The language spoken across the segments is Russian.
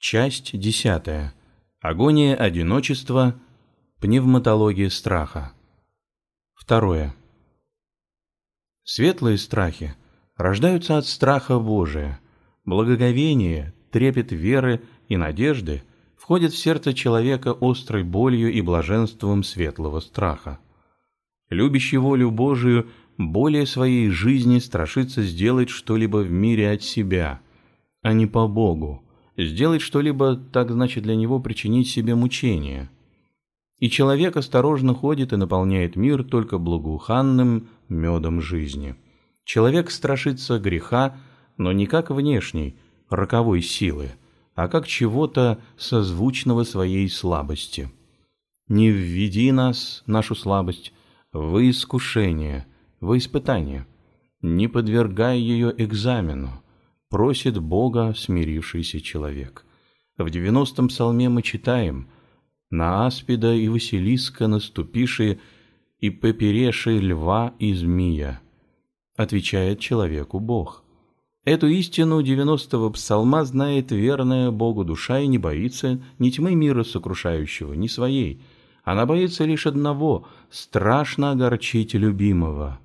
Часть десятая. Агония одиночества. Пневматология страха. Второе. Светлые страхи рождаются от страха Божия. Благоговение, трепет веры и надежды входит в сердце человека острой болью и блаженством светлого страха. Любящий волю Божию более своей жизни страшится сделать что-либо в мире от себя, а не по Богу Сделать что-либо так значит для него причинить себе мучение. И человек осторожно ходит и наполняет мир только благоуханным медом жизни. Человек страшится греха, но не как внешней, роковой силы, а как чего-то созвучного своей слабости. Не введи нас, нашу слабость, в искушение, в испытание. Не подвергай ее экзамену просит Бога смирившийся человек. В девяностом псалме мы читаем «На аспида и Василиска наступиши и попереши льва и змея», отвечает человеку Бог. Эту истину девяностого псалма знает верная Богу душа и не боится ни тьмы мира сокрушающего, ни своей. Она боится лишь одного – страшно огорчить любимого.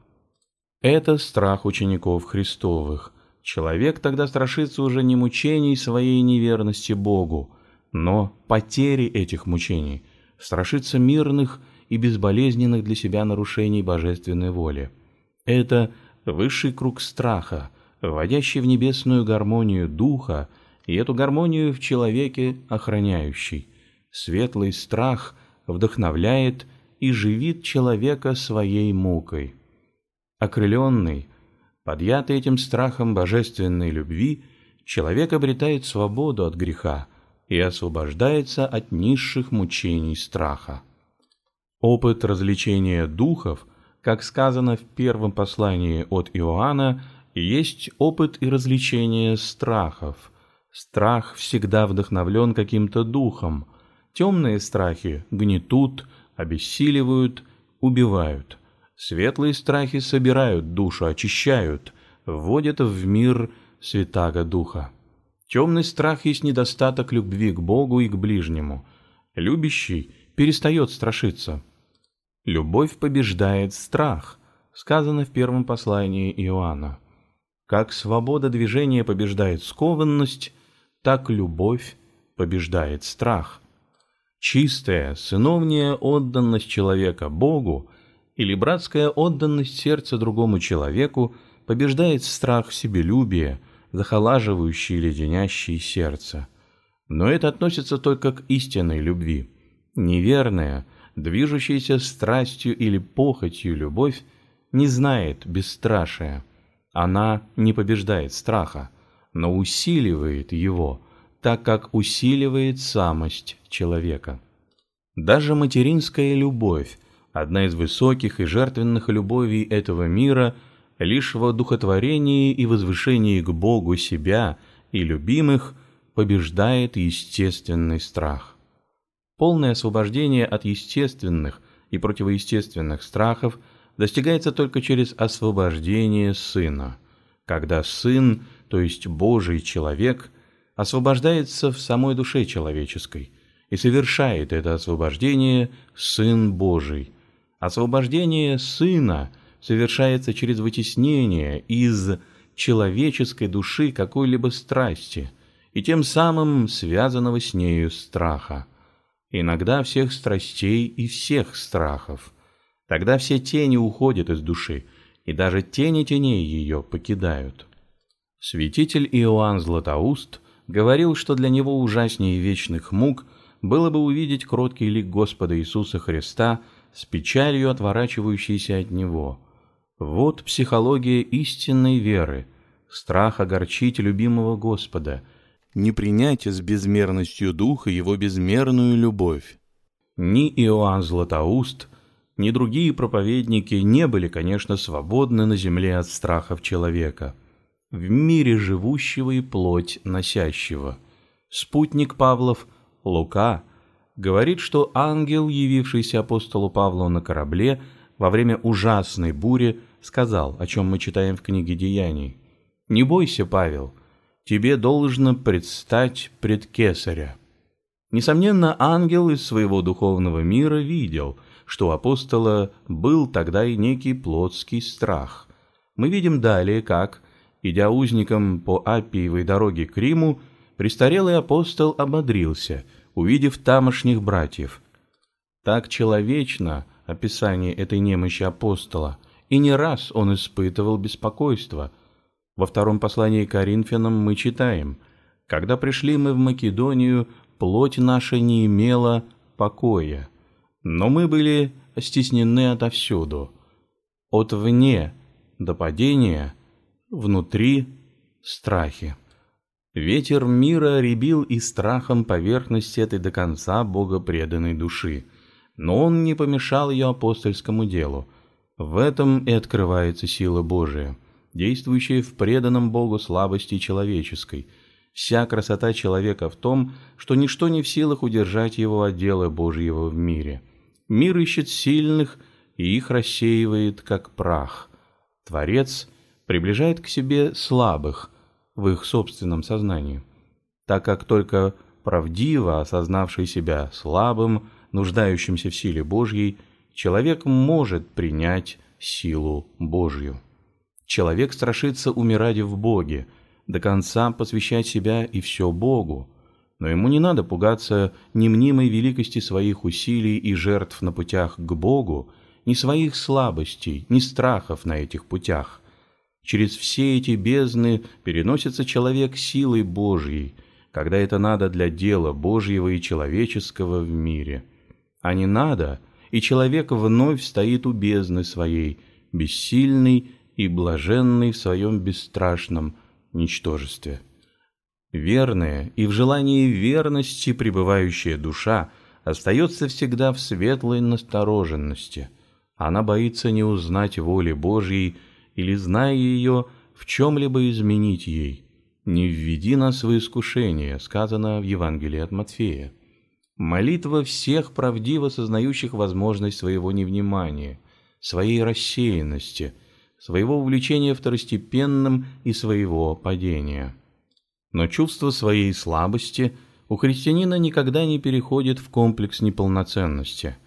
Это страх учеников Христовых. Человек тогда страшится уже не мучений своей неверности Богу, но потери этих мучений, страшится мирных и безболезненных для себя нарушений божественной воли. Это высший круг страха, вводящий в небесную гармонию духа и эту гармонию в человеке охраняющий. Светлый страх вдохновляет и живит человека своей мукой. Окрыленный, Подъятый этим страхом божественной любви, человек обретает свободу от греха и освобождается от низших мучений страха. Опыт развлечения духов, как сказано в первом послании от Иоанна, есть опыт и развлечение страхов. Страх всегда вдохновлен каким-то духом. Темные страхи гнетут, обессиливают, убивают – Светлые страхи собирают душу, очищают, вводят в мир святаго духа. Темный страх есть недостаток любви к Богу и к ближнему. Любящий перестает страшиться. Любовь побеждает страх, сказано в первом послании Иоанна. Как свобода движения побеждает скованность, так любовь побеждает страх. Чистая, сыновняя отданность человека Богу или братская отданность сердца другому человеку побеждает страх себелюбия, захолаживающий и леденящий сердце. Но это относится только к истинной любви. Неверная, движущаяся страстью или похотью любовь не знает бесстрашия. Она не побеждает страха, но усиливает его, так как усиливает самость человека. Даже материнская любовь Одна из высоких и жертвенных любовей этого мира лишь в одухотворении и возвышении к Богу себя и любимых побеждает естественный страх. Полное освобождение от естественных и противоестественных страхов достигается только через освобождение Сына, когда Сын, то есть Божий человек, освобождается в самой душе человеческой, и совершает это освобождение Сын Божий, Освобождение сына совершается через вытеснение из человеческой души какой-либо страсти и тем самым связанного с нею страха. Иногда всех страстей и всех страхов. Тогда все тени уходят из души, и даже тени теней ее покидают. Святитель Иоанн Златоуст говорил, что для него ужаснее вечных мук было бы увидеть кроткий лик Господа Иисуса Христа – с печалью отворачивающейся от него. Вот психология истинной веры, страх огорчить любимого Господа, не принять с безмерностью духа его безмерную любовь. Ни Иоанн Златоуст, ни другие проповедники не были, конечно, свободны на земле от страхов человека, в мире живущего и плоть носящего. Спутник Павлов, Лука – говорит, что ангел, явившийся апостолу Павлу на корабле во время ужасной бури, сказал, о чем мы читаем в книге Деяний. «Не бойся, Павел, тебе должно предстать пред кесаря». Несомненно, ангел из своего духовного мира видел, что у апостола был тогда и некий плотский страх. Мы видим далее, как, идя узником по Аппиевой дороге к Риму, престарелый апостол ободрился, увидев тамошних братьев. Так человечно описание этой немощи апостола, и не раз он испытывал беспокойство. Во втором послании к Коринфянам мы читаем «Когда пришли мы в Македонию, плоть наша не имела покоя, но мы были стеснены отовсюду, от вне до падения, внутри страхи». Ветер мира ребил и страхом поверхность этой до конца богопреданной души, но он не помешал ее апостольскому делу. В этом и открывается сила Божия, действующая в преданном Богу слабости человеческой. Вся красота человека в том, что ничто не в силах удержать его от дела Божьего в мире. Мир ищет сильных и их рассеивает, как прах. Творец приближает к себе слабых – в их собственном сознании, так как только правдиво осознавший себя слабым, нуждающимся в силе Божьей, человек может принять силу Божью. Человек страшится умирать в Боге, до конца посвящать себя и все Богу, но ему не надо пугаться ни мнимой великости своих усилий и жертв на путях к Богу, ни своих слабостей, ни страхов на этих путях. Через все эти бездны переносится человек силой Божьей, когда это надо для дела Божьего и человеческого в мире. А не надо, и человек вновь стоит у бездны своей, бессильный и блаженный в своем бесстрашном ничтожестве. Верная и в желании верности пребывающая душа остается всегда в светлой настороженности. Она боится не узнать воли Божьей или, зная ее, в чем-либо изменить ей. «Не введи нас в искушение», сказано в Евангелии от Матфея. Молитва всех правдиво сознающих возможность своего невнимания, своей рассеянности, своего увлечения второстепенным и своего падения. Но чувство своей слабости у христианина никогда не переходит в комплекс неполноценности.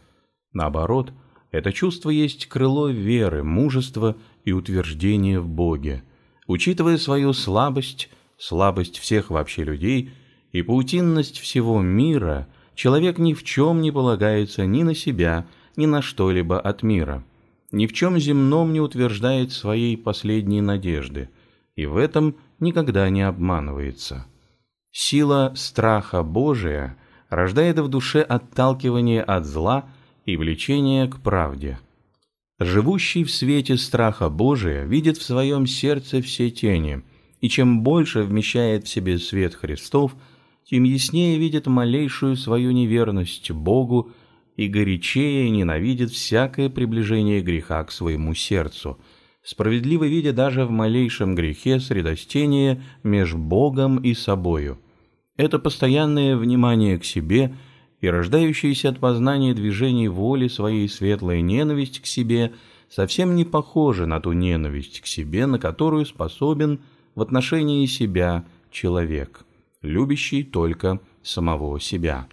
Наоборот, это чувство есть крыло веры, мужества и утверждение в Боге. Учитывая свою слабость, слабость всех вообще людей и паутинность всего мира, человек ни в чем не полагается ни на себя, ни на что-либо от мира. Ни в чем земном не утверждает своей последней надежды, и в этом никогда не обманывается. Сила страха Божия рождает в душе отталкивание от зла и влечение к правде – Живущий в свете страха Божия видит в своем сердце все тени, и чем больше вмещает в себе свет Христов, тем яснее видит малейшую свою неверность Богу и горячее ненавидит всякое приближение греха к своему сердцу, справедливо видя даже в малейшем грехе средостение между Богом и собою. Это постоянное внимание к себе – и рождающаяся от познания движений воли своей светлая ненависть к себе совсем не похожа на ту ненависть к себе, на которую способен в отношении себя человек, любящий только самого себя.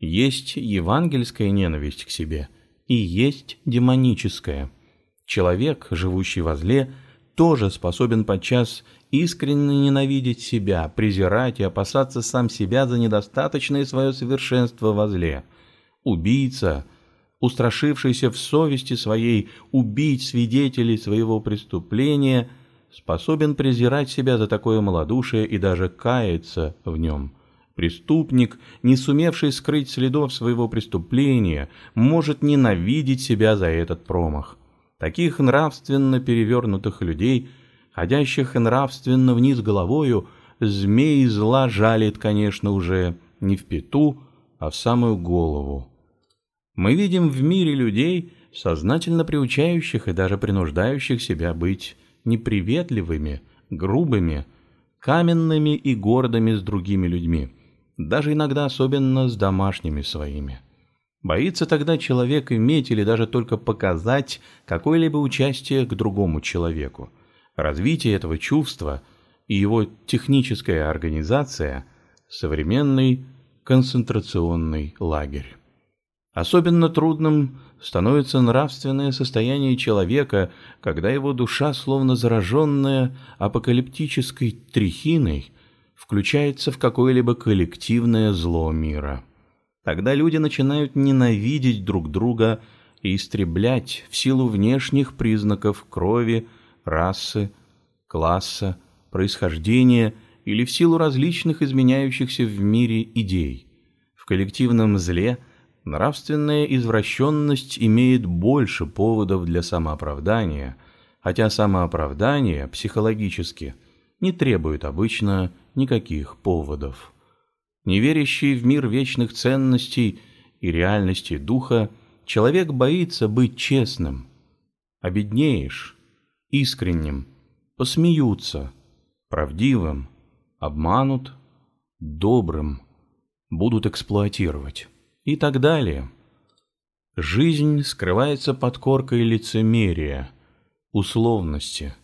Есть евангельская ненависть к себе и есть демоническая. Человек, живущий во зле, тоже способен подчас искренне ненавидеть себя, презирать и опасаться сам себя за недостаточное свое совершенство во зле. Убийца, устрашившийся в совести своей убить свидетелей своего преступления, способен презирать себя за такое малодушие и даже каяться в нем. Преступник, не сумевший скрыть следов своего преступления, может ненавидеть себя за этот промах. Таких нравственно перевернутых людей – ходящих нравственно вниз головою, змей зла жалит, конечно, уже не в пету, а в самую голову. Мы видим в мире людей, сознательно приучающих и даже принуждающих себя быть неприветливыми, грубыми, каменными и гордыми с другими людьми, даже иногда особенно с домашними своими. Боится тогда человек иметь или даже только показать какое-либо участие к другому человеку. Развитие этого чувства и его техническая организация – современный концентрационный лагерь. Особенно трудным становится нравственное состояние человека, когда его душа, словно зараженная апокалиптической трихиной, включается в какое-либо коллективное зло мира. Тогда люди начинают ненавидеть друг друга и истреблять в силу внешних признаков крови, расы, класса, происхождения или в силу различных изменяющихся в мире идей. В коллективном зле нравственная извращенность имеет больше поводов для самооправдания, хотя самооправдание психологически не требует обычно никаких поводов. Неверящий в мир вечных ценностей и реальности духа, человек боится быть честным. Обеднеешь, искренним, посмеются, правдивым, обманут, добрым, будут эксплуатировать и так далее. Жизнь скрывается под коркой лицемерия, условности.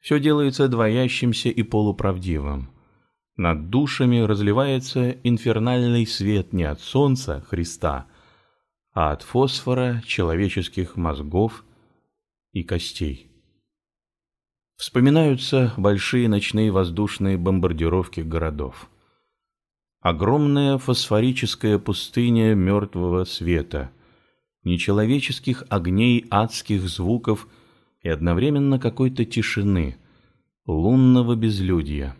Все делается двоящимся и полуправдивым. Над душами разливается инфернальный свет не от солнца Христа, а от фосфора человеческих мозгов и костей. Вспоминаются большие ночные воздушные бомбардировки городов. Огромная фосфорическая пустыня мертвого света, нечеловеческих огней адских звуков и одновременно какой-то тишины, лунного безлюдья.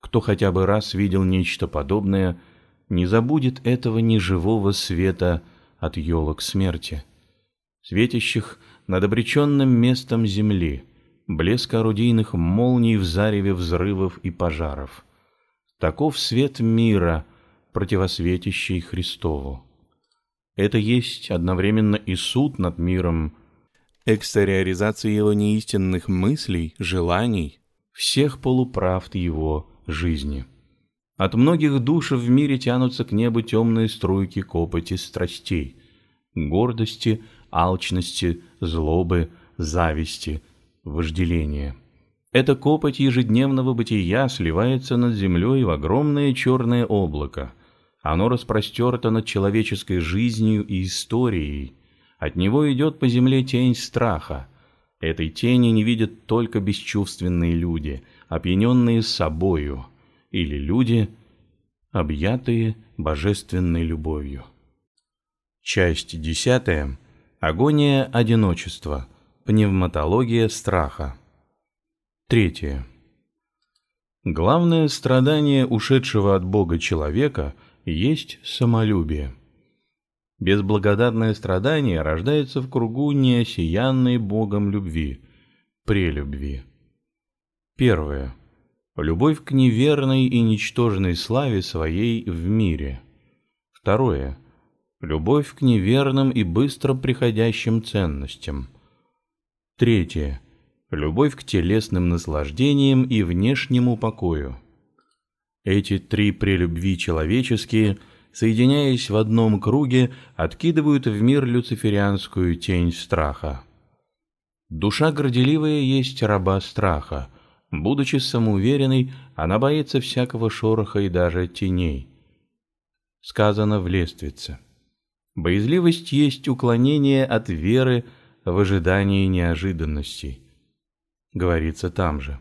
Кто хотя бы раз видел нечто подобное, не забудет этого неживого света от елок смерти, светящих над обреченным местом земли, блеск орудийных молний в зареве взрывов и пожаров. Таков свет мира, противосветящий Христову. Это есть одновременно и суд над миром, экстериоризация его неистинных мыслей, желаний, всех полуправд его жизни. От многих душ в мире тянутся к небу темные струйки копоти страстей, гордости, алчности, злобы, зависти, вожделения. Эта копоть ежедневного бытия сливается над землей в огромное черное облако. Оно распростерто над человеческой жизнью и историей. От него идет по земле тень страха. Этой тени не видят только бесчувственные люди, опьяненные собою, или люди, объятые божественной любовью. Часть десятая. Агония одиночества. Пневматология страха. Третье. Главное страдание ушедшего от Бога человека есть самолюбие. Безблагодарное страдание рождается в кругу неосиянной Богом любви, прелюбви. Первое. Любовь к неверной и ничтожной славе своей в мире. Второе. Любовь к неверным и быстро приходящим ценностям. Третье любовь к телесным наслаждениям и внешнему покою. Эти три прелюбви человеческие, соединяясь в одном круге, откидывают в мир люциферианскую тень страха. Душа горделивая есть раба страха. Будучи самоуверенной, она боится всякого шороха и даже теней. Сказано в лествице. Боязливость есть уклонение от веры в ожидании неожиданностей говорится там же.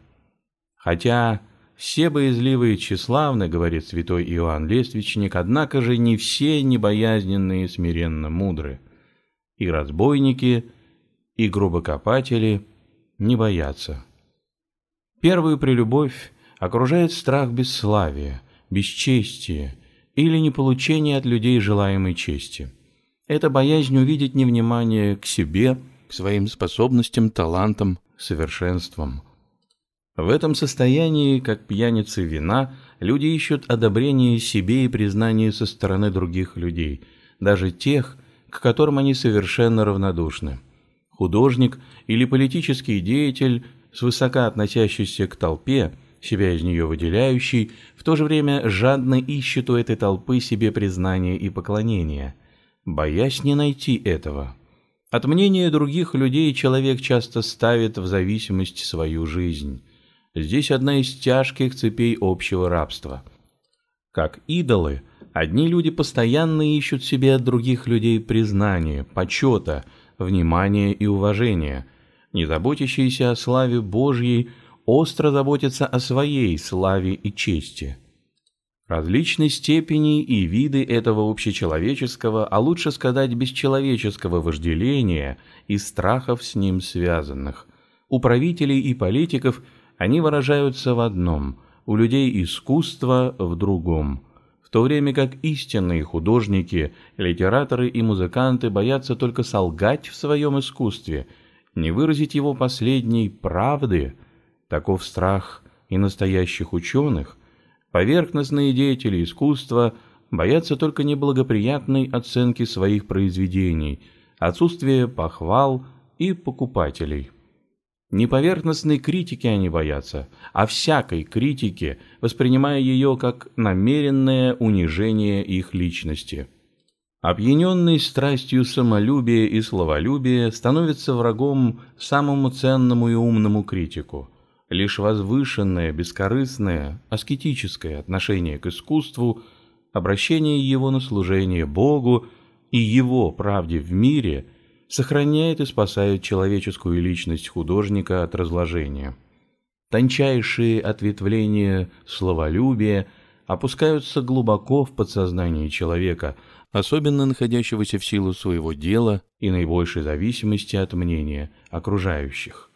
Хотя все боязливые тщеславны, говорит святой Иоанн Лествичник, однако же не все небоязненные смиренно мудры. И разбойники, и грубокопатели не боятся. Первую прелюбовь окружает страх бесславия, бесчестия или неполучения от людей желаемой чести. Это боязнь увидеть невнимание к себе, к своим способностям, талантам, совершенством. В этом состоянии, как пьяницы вина, люди ищут одобрения себе и признания со стороны других людей, даже тех, к которым они совершенно равнодушны. Художник или политический деятель, свысока относящийся к толпе, себя из нее выделяющий, в то же время жадно ищет у этой толпы себе признания и поклонения, боясь не найти этого. От мнения других людей человек часто ставит в зависимость свою жизнь. Здесь одна из тяжких цепей общего рабства. Как идолы, одни люди постоянно ищут себе от других людей признания, почета, внимания и уважения. Не заботящиеся о славе Божьей, остро заботятся о своей славе и чести. Различные степени и виды этого общечеловеческого, а лучше сказать бесчеловеческого вожделения и страхов с ним связанных. У правителей и политиков они выражаются в одном, у людей искусство в другом. В то время как истинные художники, литераторы и музыканты боятся только солгать в своем искусстве, не выразить его последней правды, таков страх и настоящих ученых, Поверхностные деятели искусства боятся только неблагоприятной оценки своих произведений, отсутствия похвал и покупателей. Не поверхностной критики они боятся, а всякой критики, воспринимая ее как намеренное унижение их личности. Опьяненный страстью самолюбия и словолюбия становится врагом самому ценному и умному критику – Лишь возвышенное, бескорыстное, аскетическое отношение к искусству, обращение его на служение Богу и его правде в мире сохраняет и спасает человеческую личность художника от разложения. Тончайшие ответвления словолюбия опускаются глубоко в подсознание человека, особенно находящегося в силу своего дела и наибольшей зависимости от мнения окружающих.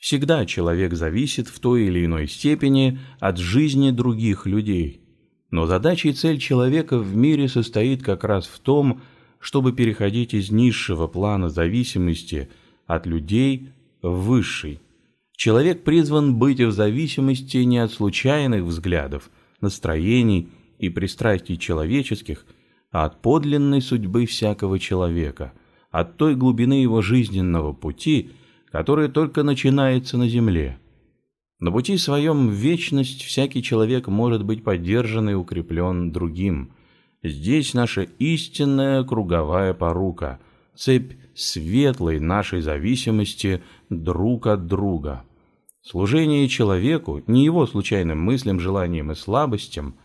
Всегда человек зависит в той или иной степени от жизни других людей. Но задача и цель человека в мире состоит как раз в том, чтобы переходить из низшего плана зависимости от людей в высший. Человек призван быть в зависимости не от случайных взглядов, настроений и пристрастий человеческих, а от подлинной судьбы всякого человека, от той глубины его жизненного пути – которое только начинается на земле. На пути своем в вечность всякий человек может быть поддержан и укреплен другим. Здесь наша истинная круговая порука, цепь светлой нашей зависимости друг от друга. Служение человеку, не его случайным мыслям, желаниям и слабостям,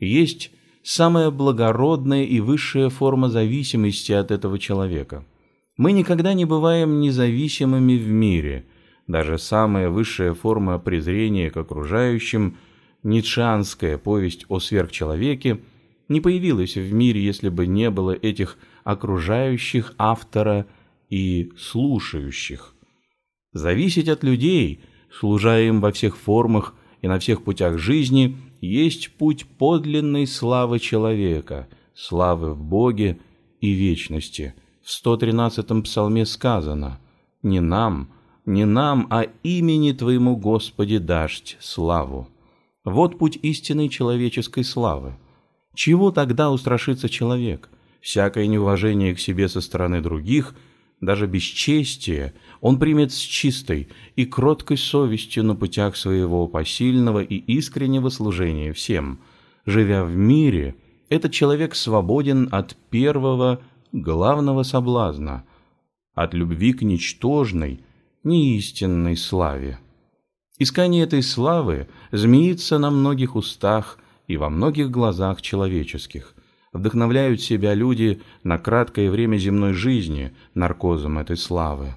есть самая благородная и высшая форма зависимости от этого человека – мы никогда не бываем независимыми в мире. Даже самая высшая форма презрения к окружающим, ницшанская повесть о сверхчеловеке, не появилась в мире, если бы не было этих окружающих автора и слушающих. Зависеть от людей, служа им во всех формах и на всех путях жизни, есть путь подлинной славы человека, славы в Боге и вечности – в 113-м псалме сказано «Не нам, не нам, а имени Твоему, Господи, дашь славу». Вот путь истинной человеческой славы. Чего тогда устрашится человек? Всякое неуважение к себе со стороны других, даже бесчестие, он примет с чистой и кроткой совестью на путях своего посильного и искреннего служения всем. Живя в мире, этот человек свободен от первого главного соблазна, от любви к ничтожной, неистинной славе. Искание этой славы змеится на многих устах и во многих глазах человеческих. Вдохновляют себя люди на краткое время земной жизни наркозом этой славы.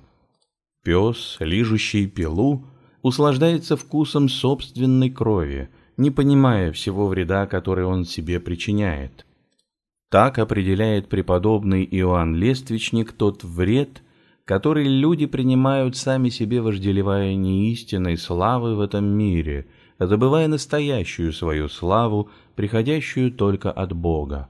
Пес, лижущий пилу, услаждается вкусом собственной крови, не понимая всего вреда, который он себе причиняет. Так определяет преподобный Иоанн Лествичник тот вред, который люди принимают сами себе, вожделевая неистинной славы в этом мире, забывая настоящую свою славу, приходящую только от Бога.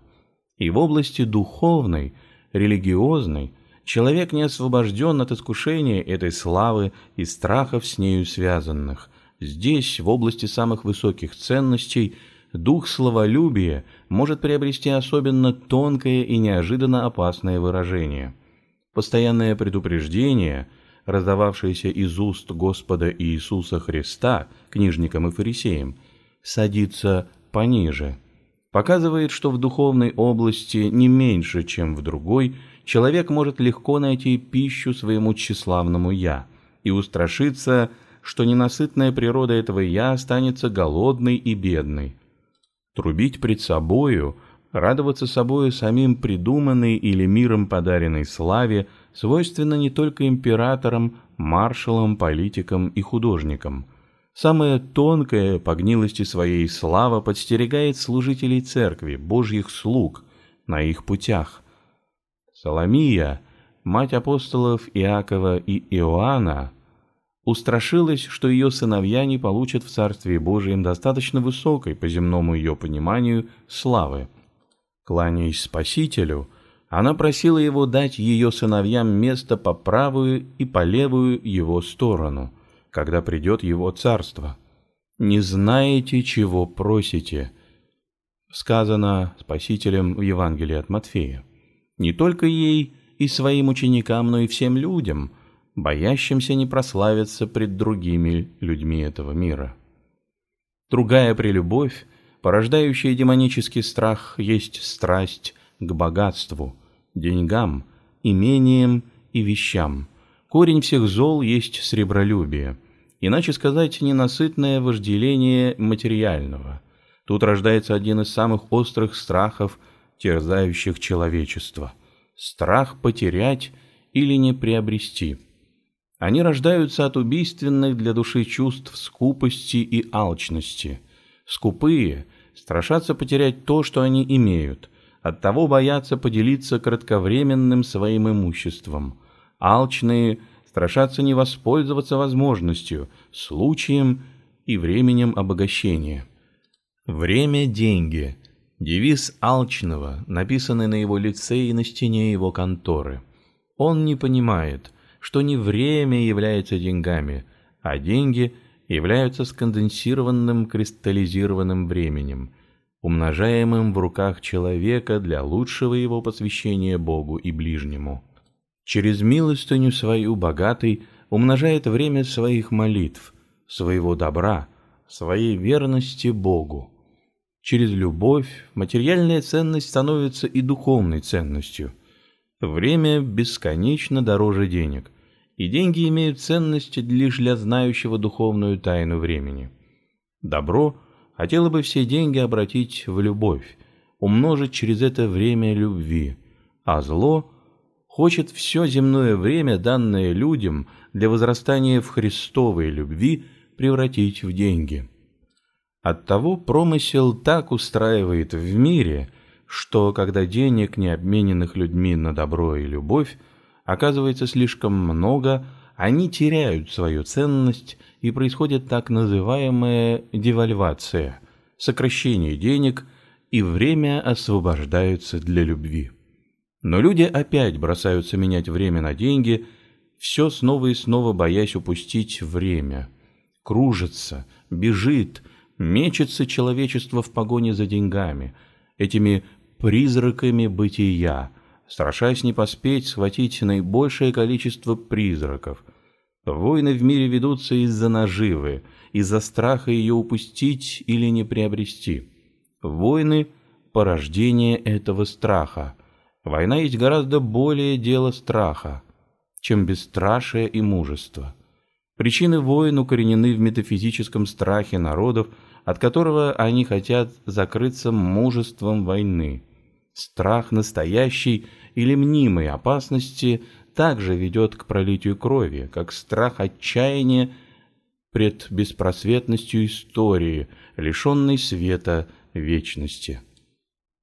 И в области духовной, религиозной, человек не освобожден от искушения этой славы и страхов с нею связанных. Здесь, в области самых высоких ценностей – дух словолюбия может приобрести особенно тонкое и неожиданно опасное выражение. Постоянное предупреждение, раздававшееся из уст Господа Иисуса Христа книжникам и фарисеям, садится пониже, показывает, что в духовной области не меньше, чем в другой, человек может легко найти пищу своему тщеславному «я» и устрашиться что ненасытная природа этого «я» останется голодной и бедной. Трубить пред собою, радоваться собою самим придуманной или миром подаренной славе свойственно не только императорам, маршалам, политикам и художникам. Самая тонкая по гнилости своей слава подстерегает служителей церкви, божьих слуг, на их путях. Соломия, мать апостолов Иакова и Иоанна, устрашилась, что ее сыновья не получат в Царстве Божьем достаточно высокой, по земному ее пониманию, славы. Кланяясь Спасителю, она просила его дать ее сыновьям место по правую и по левую его сторону, когда придет его царство. «Не знаете, чего просите», сказано Спасителем в Евангелии от Матфея. Не только ей и своим ученикам, но и всем людям – боящимся не прославиться пред другими людьми этого мира. Другая прелюбовь, порождающая демонический страх, есть страсть к богатству, деньгам, имениям и вещам. Корень всех зол есть сребролюбие, иначе сказать, ненасытное вожделение материального. Тут рождается один из самых острых страхов, терзающих человечество. Страх потерять или не приобрести – они рождаются от убийственных для души чувств скупости и алчности. Скупые страшатся потерять то, что они имеют, оттого боятся поделиться кратковременным своим имуществом. Алчные страшатся не воспользоваться возможностью, случаем и временем обогащения. Время – деньги. Девиз алчного, написанный на его лице и на стене его конторы. Он не понимает – что не время является деньгами, а деньги являются сконденсированным кристаллизированным временем, умножаемым в руках человека для лучшего его посвящения Богу и ближнему. Через милостыню свою богатый умножает время своих молитв, своего добра, своей верности Богу. Через любовь материальная ценность становится и духовной ценностью. Время бесконечно дороже денег и деньги имеют ценность лишь для знающего духовную тайну времени. Добро хотело бы все деньги обратить в любовь, умножить через это время любви, а зло хочет все земное время, данное людям для возрастания в Христовой любви, превратить в деньги. Оттого промысел так устраивает в мире, что когда денег, не обмененных людьми на добро и любовь, оказывается слишком много, они теряют свою ценность и происходит так называемая девальвация, сокращение денег, и время освобождается для любви. Но люди опять бросаются менять время на деньги, все снова и снова боясь упустить время. Кружится, бежит, мечется человечество в погоне за деньгами, этими призраками бытия – страшась не поспеть схватить наибольшее количество призраков. Войны в мире ведутся из-за наживы, из-за страха ее упустить или не приобрести. Войны – порождение этого страха. Война есть гораздо более дело страха, чем бесстрашие и мужество. Причины войн укоренены в метафизическом страхе народов, от которого они хотят закрыться мужеством войны. Страх настоящий или мнимой опасности также ведет к пролитию крови, как страх отчаяния пред беспросветностью истории, лишенной света вечности.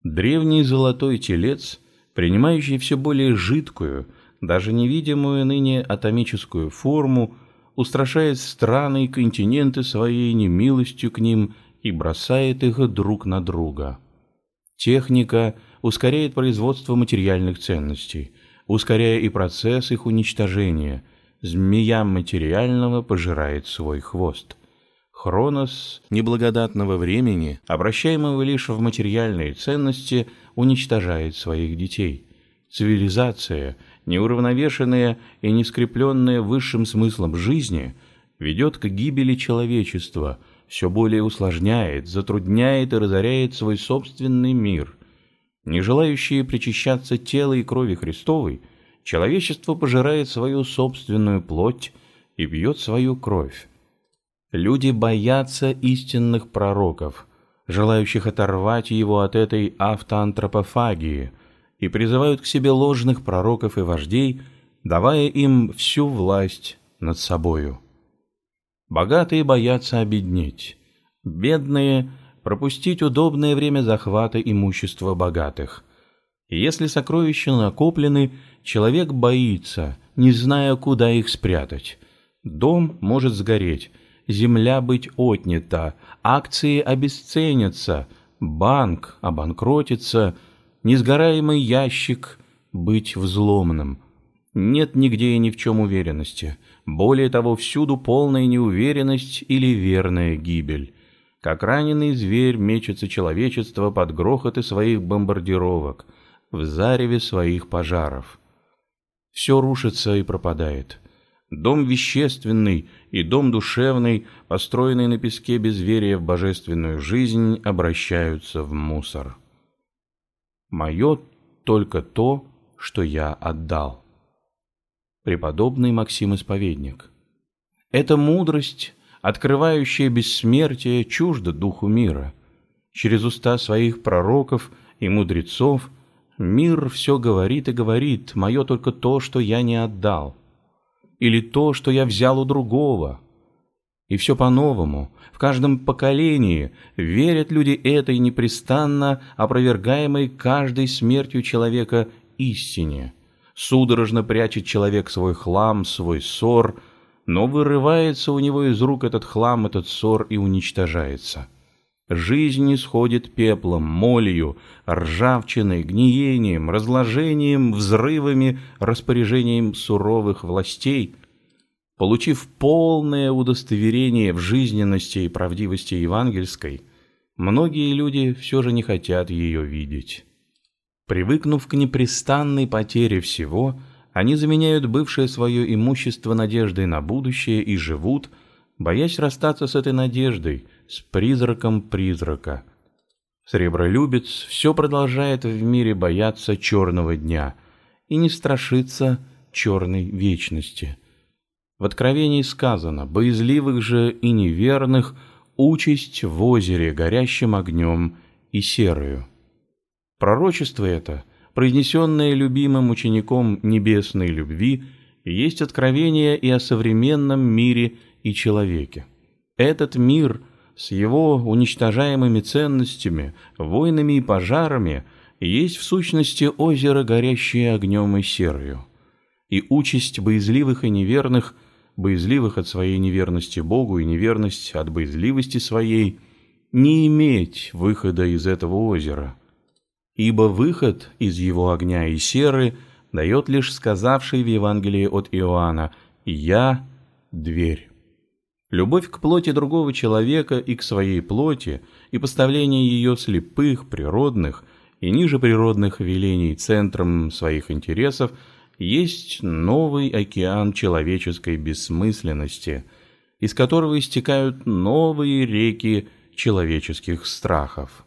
Древний золотой телец, принимающий все более жидкую, даже невидимую ныне атомическую форму, устрашает страны и континенты своей немилостью к ним и бросает их друг на друга. Техника – ускоряет производство материальных ценностей, ускоряя и процесс их уничтожения. Змея материального пожирает свой хвост. Хронос неблагодатного времени, обращаемого лишь в материальные ценности, уничтожает своих детей. Цивилизация, неуравновешенная и не скрепленная высшим смыслом жизни, ведет к гибели человечества, все более усложняет, затрудняет и разоряет свой собственный мир – не желающие причащаться тела и крови Христовой, человечество пожирает свою собственную плоть и пьет свою кровь. Люди боятся истинных пророков, желающих оторвать его от этой автоантропофагии, и призывают к себе ложных пророков и вождей, давая им всю власть над собою. Богатые боятся обеднеть, бедные – пропустить удобное время захвата имущества богатых. Если сокровища накоплены, человек боится, не зная, куда их спрятать. Дом может сгореть, земля быть отнята, акции обесценятся, банк обанкротится, несгораемый ящик быть взломанным. Нет нигде и ни в чем уверенности. Более того, всюду полная неуверенность или верная гибель. Как раненый зверь мечется человечество под грохоты своих бомбардировок, в зареве своих пожаров. Все рушится и пропадает. Дом вещественный и дом душевный, построенный на песке безверия в божественную жизнь, обращаются в мусор. Мое только то, что я отдал. Преподобный Максим Исповедник. Эта мудрость, открывающая бессмертие, чужда духу мира. Через уста своих пророков и мудрецов мир все говорит и говорит, мое только то, что я не отдал или то, что я взял у другого. И все по-новому, в каждом поколении верят люди этой непрестанно опровергаемой каждой смертью человека истине. Судорожно прячет человек свой хлам, свой ссор, но вырывается у него из рук этот хлам, этот ссор и уничтожается. Жизнь исходит пеплом, молью, ржавчиной, гниением, разложением, взрывами, распоряжением суровых властей. Получив полное удостоверение в жизненности и правдивости евангельской, многие люди все же не хотят ее видеть. Привыкнув к непрестанной потере всего, они заменяют бывшее свое имущество надеждой на будущее и живут, боясь расстаться с этой надеждой – с призраком призрака. Сребролюбец все продолжает в мире бояться черного дня и не страшится черной вечности. В Откровении сказано, боязливых же и неверных участь в озере, горящим огнем и серою. Пророчество это, произнесенное любимым учеником небесной любви, есть откровение и о современном мире и человеке. Этот мир с его уничтожаемыми ценностями, войнами и пожарами, есть в сущности озеро, горящее огнем и серою. И участь боязливых и неверных, боязливых от своей неверности Богу и неверность от боязливости своей, не иметь выхода из этого озера. Ибо выход из его огня и серы дает лишь сказавший в Евангелии от Иоанна «Я – дверь». Любовь к плоти другого человека и к своей плоти, и поставление ее слепых, природных и ниже природных велений центром своих интересов есть новый океан человеческой бессмысленности, из которого истекают новые реки человеческих страхов.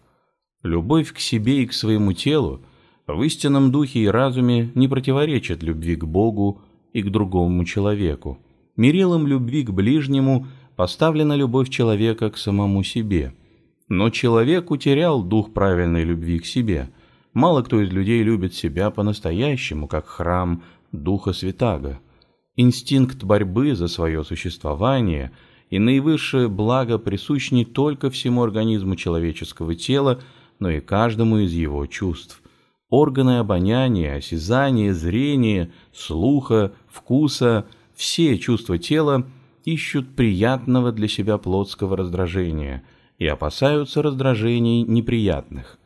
Любовь к себе и к своему телу в истинном духе и разуме не противоречит любви к Богу и к другому человеку. Мерилом любви к ближнему поставлена любовь человека к самому себе. Но человек утерял дух правильной любви к себе. Мало кто из людей любит себя по-настоящему, как храм Духа Святаго. Инстинкт борьбы за свое существование и наивысшее благо присущ не только всему организму человеческого тела, но и каждому из его чувств. Органы обоняния, осязания, зрения, слуха, вкуса – все чувства тела ищут приятного для себя плотского раздражения и опасаются раздражений неприятных.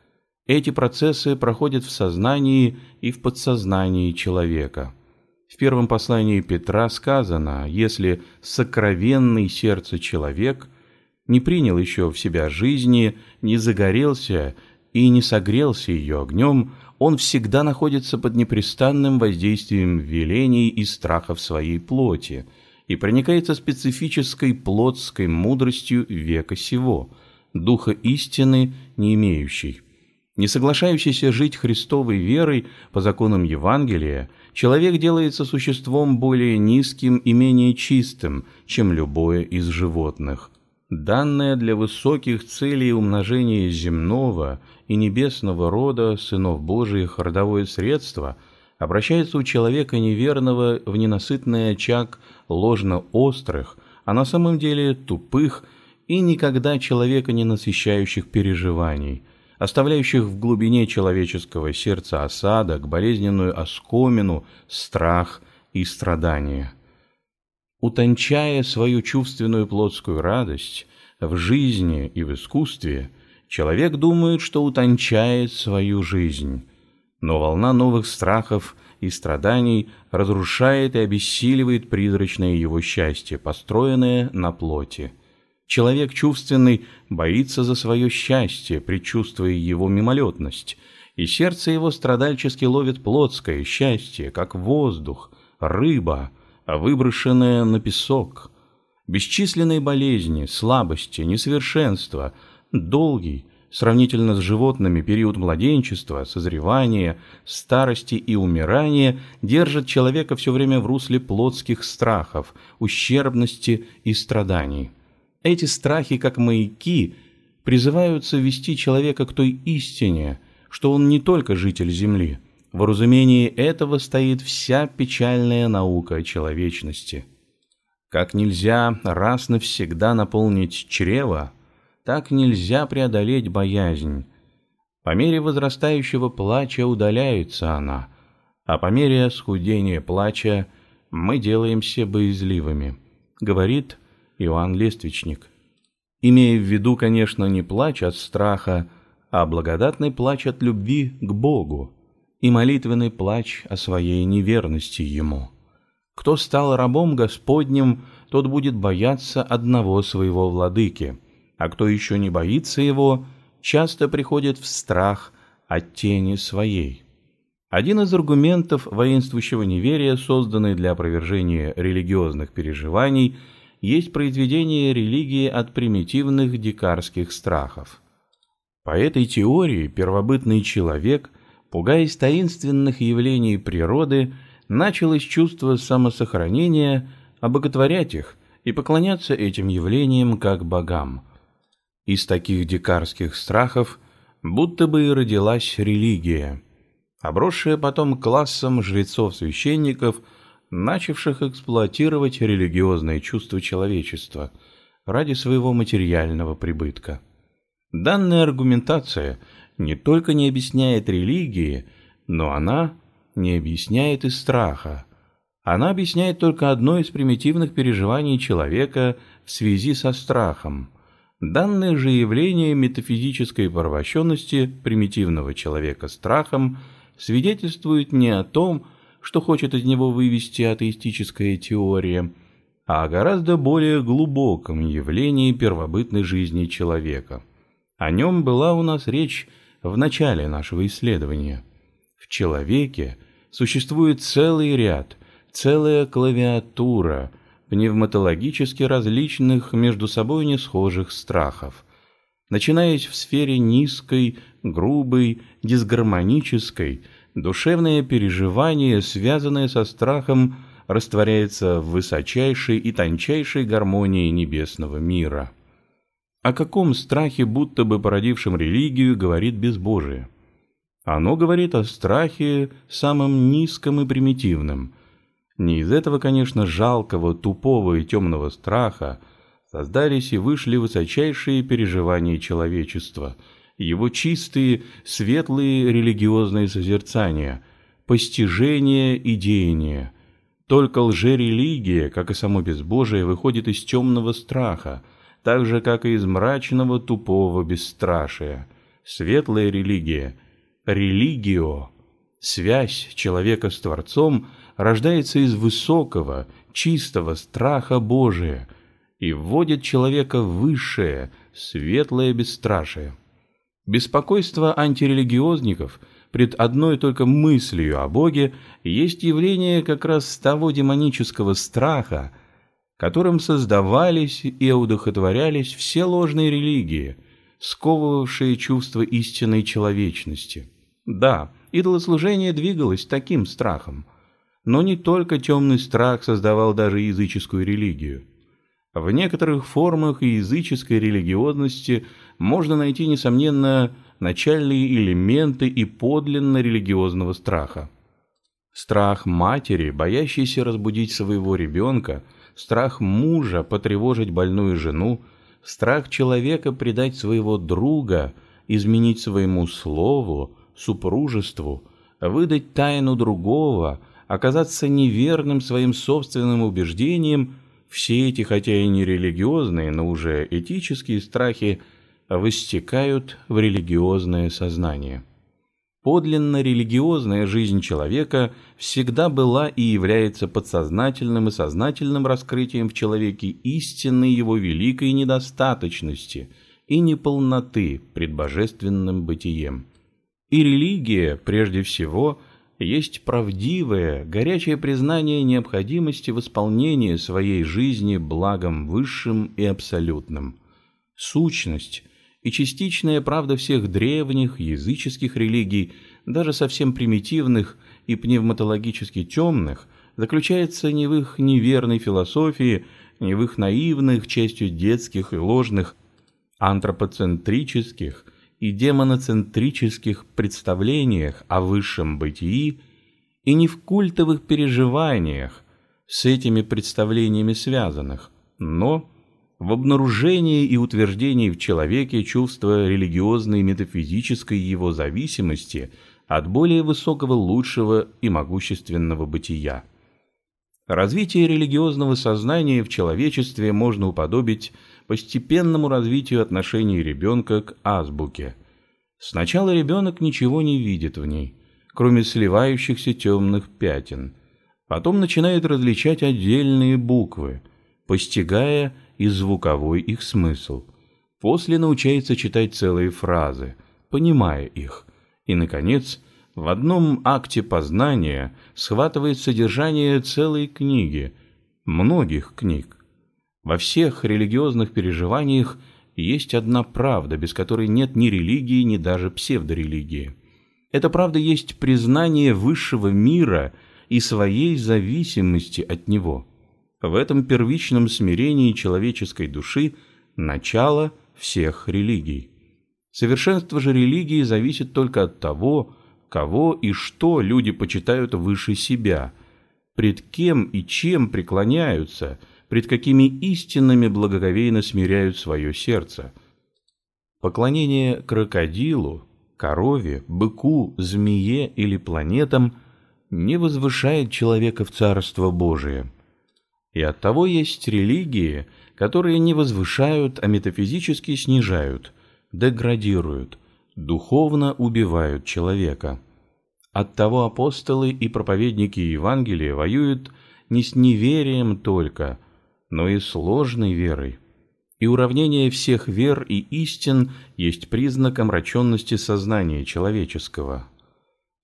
Эти процессы проходят в сознании и в подсознании человека. В первом послании Петра сказано, если сокровенный сердце человек не принял еще в себя жизни, не загорелся и не согрелся ее огнем, он всегда находится под непрестанным воздействием велений и страхов своей плоти и проникается специфической плотской мудростью века сего, духа истины не имеющей. Не соглашающийся жить Христовой верой по законам Евангелия, человек делается существом более низким и менее чистым, чем любое из животных. Данное для высоких целей умножения земного и небесного рода сынов Божиих родовое средство обращается у человека неверного в ненасытный очаг ложно-острых, а на самом деле тупых и никогда человека не насыщающих переживаний – оставляющих в глубине человеческого сердца осадок, болезненную оскомину, страх и страдания. Утончая свою чувственную плотскую радость в жизни и в искусстве, человек думает, что утончает свою жизнь, но волна новых страхов и страданий разрушает и обессиливает призрачное его счастье, построенное на плоти. Человек чувственный боится за свое счастье, предчувствуя его мимолетность, и сердце его страдальчески ловит плотское счастье, как воздух, рыба, выброшенная на песок. Бесчисленные болезни, слабости, несовершенства, долгий, сравнительно с животными период младенчества, созревания, старости и умирания держат человека все время в русле плотских страхов, ущербности и страданий. Эти страхи, как маяки, призываются вести человека к той истине, что он не только житель Земли. В разумении этого стоит вся печальная наука человечности. Как нельзя раз навсегда наполнить чрево, так нельзя преодолеть боязнь. По мере возрастающего плача удаляется она, а по мере схудения плача мы делаемся боязливыми, говорит Иоанн Лествичник. Имея в виду, конечно, не плач от страха, а благодатный плач от любви к Богу и молитвенный плач о своей неверности Ему. Кто стал рабом Господним, тот будет бояться одного своего владыки, а кто еще не боится его, часто приходит в страх от тени своей. Один из аргументов воинствующего неверия, созданный для опровержения религиозных переживаний – есть произведение религии от примитивных дикарских страхов. По этой теории первобытный человек, пугаясь таинственных явлений природы, начал из чувства самосохранения обоготворять их и поклоняться этим явлениям как богам. Из таких дикарских страхов будто бы и родилась религия, обросшая потом классом жрецов-священников – начавших эксплуатировать религиозные чувства человечества ради своего материального прибытка. Данная аргументация не только не объясняет религии, но она не объясняет и страха. Она объясняет только одно из примитивных переживаний человека в связи со страхом. Данное же явление метафизической порабощенности примитивного человека страхом свидетельствует не о том, что хочет из него вывести атеистическая теория, а о гораздо более глубоком явлении первобытной жизни человека. О нем была у нас речь в начале нашего исследования. В человеке существует целый ряд, целая клавиатура пневматологически различных между собой не схожих страхов, начиная в сфере низкой, грубой, дисгармонической – Душевное переживание, связанное со страхом, растворяется в высочайшей и тончайшей гармонии небесного мира. О каком страхе, будто бы породившем религию, говорит безбожие? Оно говорит о страхе самым низком и примитивном. Не из этого, конечно, жалкого, тупого и темного страха создались и вышли высочайшие переживания человечества – его чистые, светлые религиозные созерцания, постижение и деяние. Только лжерелигия, как и само безбожие, выходит из темного страха, так же, как и из мрачного тупого бесстрашия. Светлая религия, религио, связь человека с Творцом рождается из высокого, чистого страха Божия и вводит человека в высшее, светлое бесстрашие. Беспокойство антирелигиозников пред одной только мыслью о Боге есть явление как раз того демонического страха, которым создавались и удохотворялись все ложные религии, сковывавшие чувство истинной человечности. Да, идолослужение двигалось таким страхом. Но не только темный страх создавал даже языческую религию. В некоторых формах языческой религиозности можно найти, несомненно, начальные элементы и подлинно религиозного страха. Страх матери, боящейся разбудить своего ребенка, страх мужа потревожить больную жену, страх человека предать своего друга, изменить своему слову, супружеству, выдать тайну другого, оказаться неверным своим собственным убеждениям, все эти, хотя и не религиозные, но уже этические страхи, выстекают в религиозное сознание. Подлинно религиозная жизнь человека всегда была и является подсознательным и сознательным раскрытием в человеке истины его великой недостаточности и неполноты пред божественным бытием. И религия, прежде всего, есть правдивое, горячее признание необходимости восполнения своей жизни благом высшим и абсолютным. Сущность и частичная правда всех древних языческих религий, даже совсем примитивных и пневматологически темных, заключается не в их неверной философии, не в их наивных, частью детских и ложных, антропоцентрических – и демоноцентрических представлениях о высшем бытии и не в культовых переживаниях с этими представлениями связанных, но в обнаружении и утверждении в человеке чувства религиозной и метафизической его зависимости от более высокого, лучшего и могущественного бытия. Развитие религиозного сознания в человечестве можно уподобить постепенному развитию отношений ребенка к азбуке. Сначала ребенок ничего не видит в ней, кроме сливающихся темных пятен. Потом начинает различать отдельные буквы, постигая и звуковой их смысл. После научается читать целые фразы, понимая их. И, наконец, в одном акте познания схватывает содержание целой книги, многих книг. Во всех религиозных переживаниях есть одна правда, без которой нет ни религии, ни даже псевдорелигии. Эта правда есть признание высшего мира и своей зависимости от него. В этом первичном смирении человеческой души начало всех религий. Совершенство же религии зависит только от того, кого и что люди почитают выше себя, пред кем и чем преклоняются – пред какими истинами благоговейно смиряют свое сердце. Поклонение крокодилу, корове, быку, змее или планетам не возвышает человека в Царство Божие. И оттого есть религии, которые не возвышают, а метафизически снижают, деградируют, духовно убивают человека. Оттого апостолы и проповедники Евангелия воюют не с неверием только, но и сложной верой. И уравнение всех вер и истин есть признак омраченности сознания человеческого.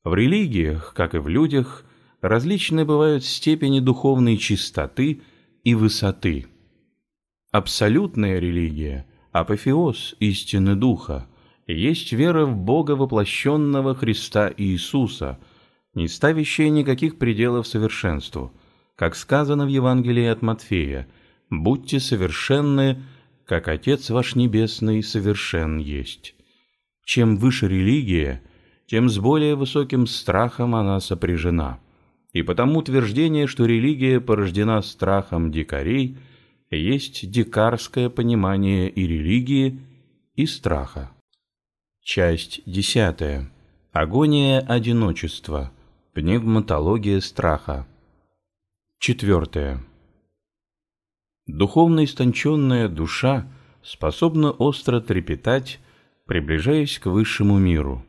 В религиях, как и в людях, различные бывают степени духовной чистоты и высоты. Абсолютная религия, апофеоз истины духа, есть вера в Бога воплощенного Христа Иисуса, не ставящая никаких пределов совершенству – как сказано в Евангелии от Матфея, «Будьте совершенны, как Отец ваш Небесный совершен есть». Чем выше религия, тем с более высоким страхом она сопряжена. И потому утверждение, что религия порождена страхом дикарей, есть дикарское понимание и религии, и страха. Часть десятая. Агония одиночества. Пневматология страха. Четвертое. Духовно истонченная душа способна остро трепетать, приближаясь к высшему миру.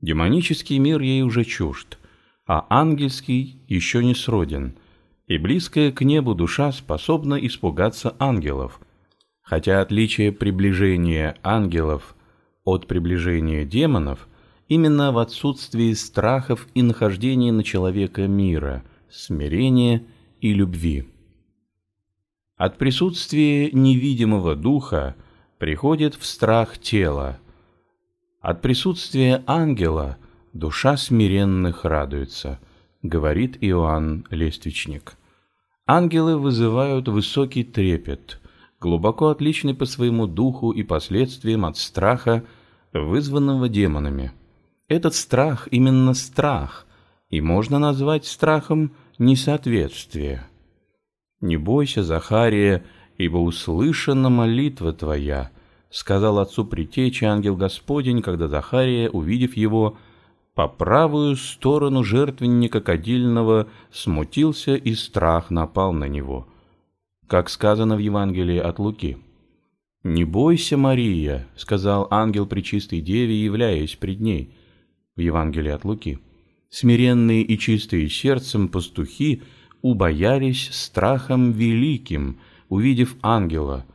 Демонический мир ей уже чужд, а ангельский еще не сроден, и близкая к небу душа способна испугаться ангелов, хотя отличие приближения ангелов от приближения демонов именно в отсутствии страхов и нахождении на человека мира, смирения и любви. От присутствия невидимого духа приходит в страх тела. От присутствия ангела душа смиренных радуется, говорит Иоанн Лествичник. Ангелы вызывают высокий трепет, глубоко отличный по своему духу и последствиям от страха, вызванного демонами. Этот страх именно страх, и можно назвать страхом несоответствие. «Не бойся, Захария, ибо услышана молитва твоя», сказал отцу притечи ангел Господень, когда Захария, увидев его, по правую сторону жертвенника кадильного смутился и страх напал на него, как сказано в Евангелии от Луки. «Не бойся, Мария», — сказал ангел Пречистой Деве, являясь пред ней, в Евангелии от Луки. Смиренные и чистые сердцем пастухи убоялись страхом великим, увидев ангела,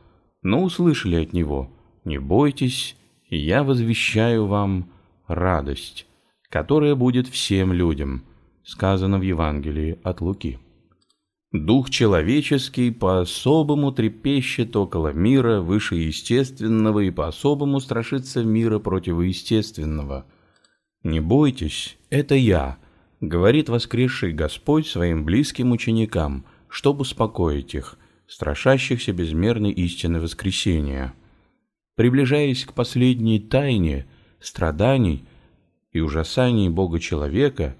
но услышали от него «Не бойтесь, я возвещаю вам радость» которое будет всем людям, сказано в Евангелии от Луки. Дух человеческий по-особому трепещет около мира вышеестественного и по-особому страшится мира противоестественного. «Не бойтесь, это я», — говорит воскресший Господь своим близким ученикам, чтобы успокоить их, страшащихся безмерной истины воскресения. Приближаясь к последней тайне страданий, и ужасаний Бога-человека,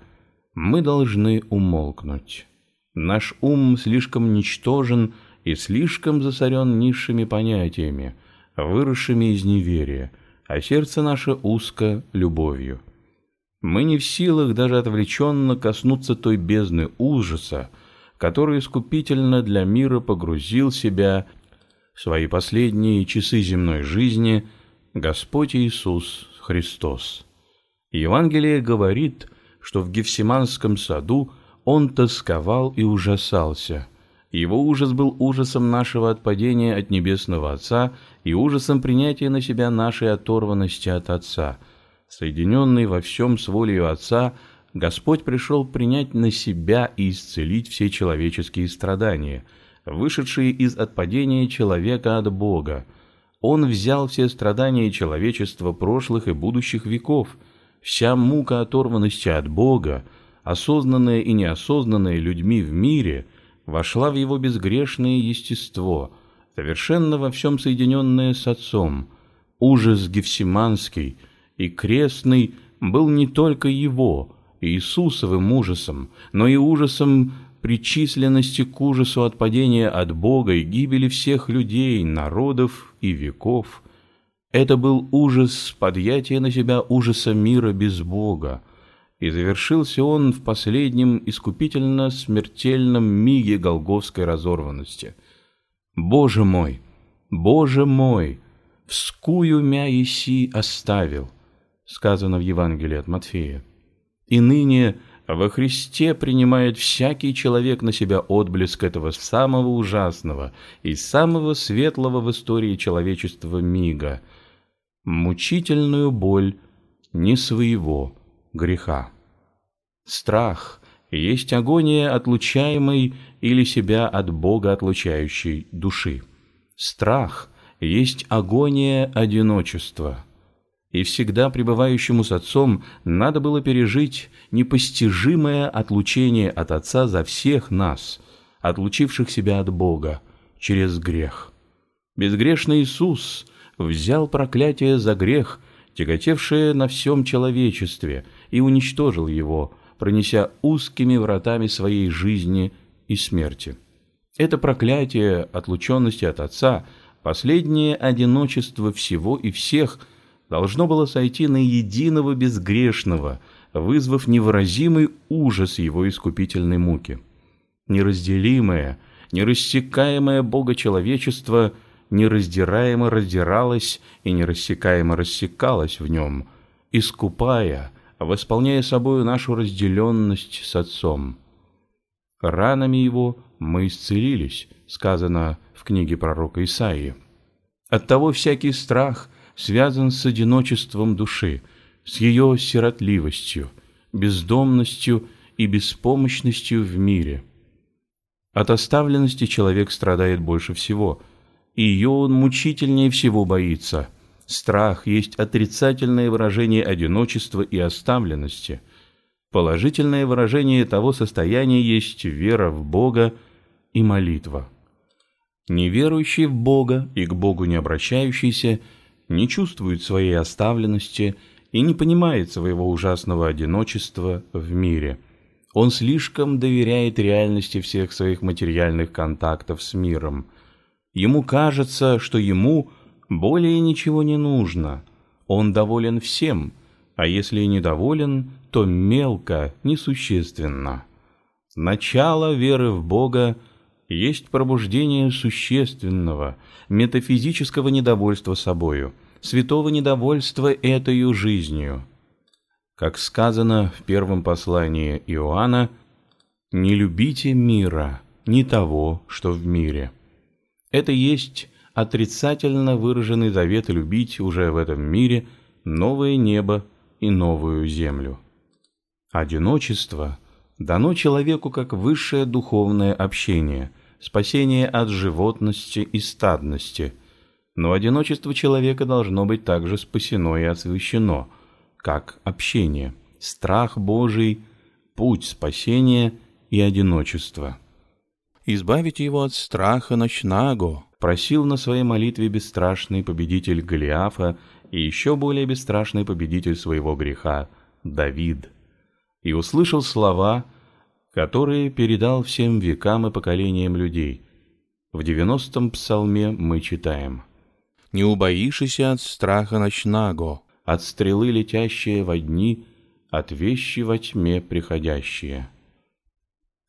мы должны умолкнуть. Наш ум слишком ничтожен и слишком засорен низшими понятиями, выросшими из неверия, а сердце наше узко любовью. Мы не в силах даже отвлеченно коснуться той бездны ужаса, который искупительно для мира погрузил себя в свои последние часы земной жизни Господь Иисус Христос. Евангелие говорит, что в Гефсиманском саду он тосковал и ужасался. Его ужас был ужасом нашего отпадения от Небесного Отца и ужасом принятия на себя нашей оторванности от Отца. Соединенный во всем с волей Отца, Господь пришел принять на себя и исцелить все человеческие страдания, вышедшие из отпадения человека от Бога. Он взял все страдания человечества прошлых и будущих веков – Вся мука оторванности от Бога, осознанная и неосознанная людьми в мире, вошла в его безгрешное естество, совершенно во всем соединенное с Отцом. Ужас Гефсиманский и крестный был не только его, Иисусовым ужасом, но и ужасом причисленности к ужасу отпадения от Бога и гибели всех людей, народов и веков – это был ужас подъятия на себя ужаса мира без Бога, и завершился он в последнем искупительно смертельном миге голговской разорванности. «Боже мой! Боже мой! Вскую мя еси оставил!» сказано в Евангелии от Матфея. И ныне во Христе принимает всякий человек на себя отблеск этого самого ужасного и самого светлого в истории человечества мига – мучительную боль не своего греха. Страх есть агония отлучаемой или себя от Бога отлучающей души. Страх есть агония одиночества. И всегда пребывающему с Отцом надо было пережить непостижимое отлучение от Отца за всех нас, отлучивших себя от Бога через грех. Безгрешный Иисус – взял проклятие за грех, тяготевшее на всем человечестве, и уничтожил его, пронеся узкими вратами своей жизни и смерти. Это проклятие отлученности от Отца, последнее одиночество всего и всех, должно было сойти на единого безгрешного, вызвав невыразимый ужас его искупительной муки. Неразделимое, нерассекаемое Бога человечество – нераздираемо раздиралась и нерассекаемо рассекалась в нем, искупая, восполняя собою нашу разделенность с Отцом. Ранами Его мы исцелились, сказано в книге пророка Исаии. Оттого всякий страх связан с одиночеством души, с ее сиротливостью, бездомностью и беспомощностью в мире. От оставленности человек страдает больше всего – Ее он мучительнее всего боится. Страх есть отрицательное выражение одиночества и оставленности. Положительное выражение того состояния есть вера в Бога и молитва. Неверующий в Бога и к Богу не обращающийся не чувствует своей оставленности и не понимает своего ужасного одиночества в мире. Он слишком доверяет реальности всех своих материальных контактов с миром – Ему кажется, что ему более ничего не нужно. Он доволен всем, а если и недоволен, то мелко, несущественно. Начало веры в Бога есть пробуждение существенного, метафизического недовольства собою, святого недовольства этой жизнью. Как сказано в первом послании Иоанна, «Не любите мира, ни того, что в мире». Это есть отрицательно выраженный завет любить уже в этом мире новое небо и новую землю. Одиночество дано человеку как высшее духовное общение, спасение от животности и стадности, но одиночество человека должно быть также спасено и освящено, как общение, страх Божий, путь спасения и одиночества избавить его от страха ночнаго, просил на своей молитве бесстрашный победитель Голиафа и еще более бесстрашный победитель своего греха Давид. И услышал слова, которые передал всем векам и поколениям людей. В девяностом псалме мы читаем «Не убоишься от страха ночнаго, от стрелы, летящие во дни, от вещи во тьме приходящие».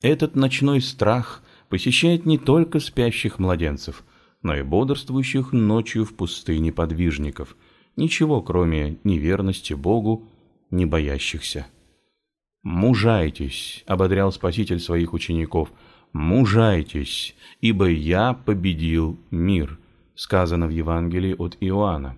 Этот ночной страх посещает не только спящих младенцев, но и бодрствующих ночью в пустыне подвижников, ничего кроме неверности Богу, не боящихся. «Мужайтесь», — ободрял Спаситель своих учеников, «мужайтесь, ибо я победил мир», сказано в Евангелии от Иоанна.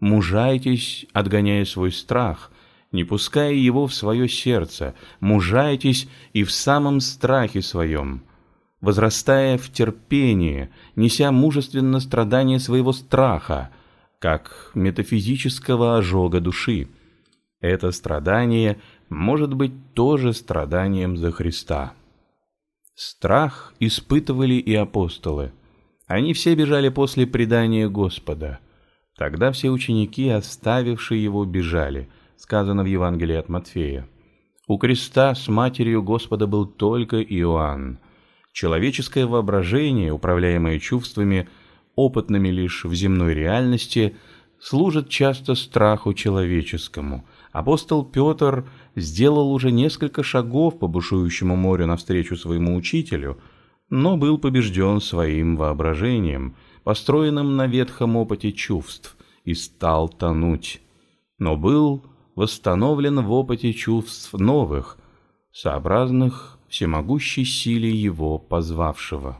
«Мужайтесь, отгоняя свой страх», не пуская его в свое сердце, мужайтесь и в самом страхе своем, возрастая в терпении, неся мужественно страдания своего страха, как метафизического ожога души. Это страдание может быть тоже страданием за Христа. Страх испытывали и апостолы. Они все бежали после предания Господа. Тогда все ученики, оставившие его, бежали, сказано в Евангелии от Матфея. У креста с матерью Господа был только Иоанн. Человеческое воображение, управляемое чувствами, опытными лишь в земной реальности, служит часто страху человеческому. Апостол Петр сделал уже несколько шагов по бушующему морю навстречу своему учителю, но был побежден своим воображением, построенным на ветхом опыте чувств, и стал тонуть. Но был восстановлен в опыте чувств новых, сообразных всемогущей силе Его позвавшего.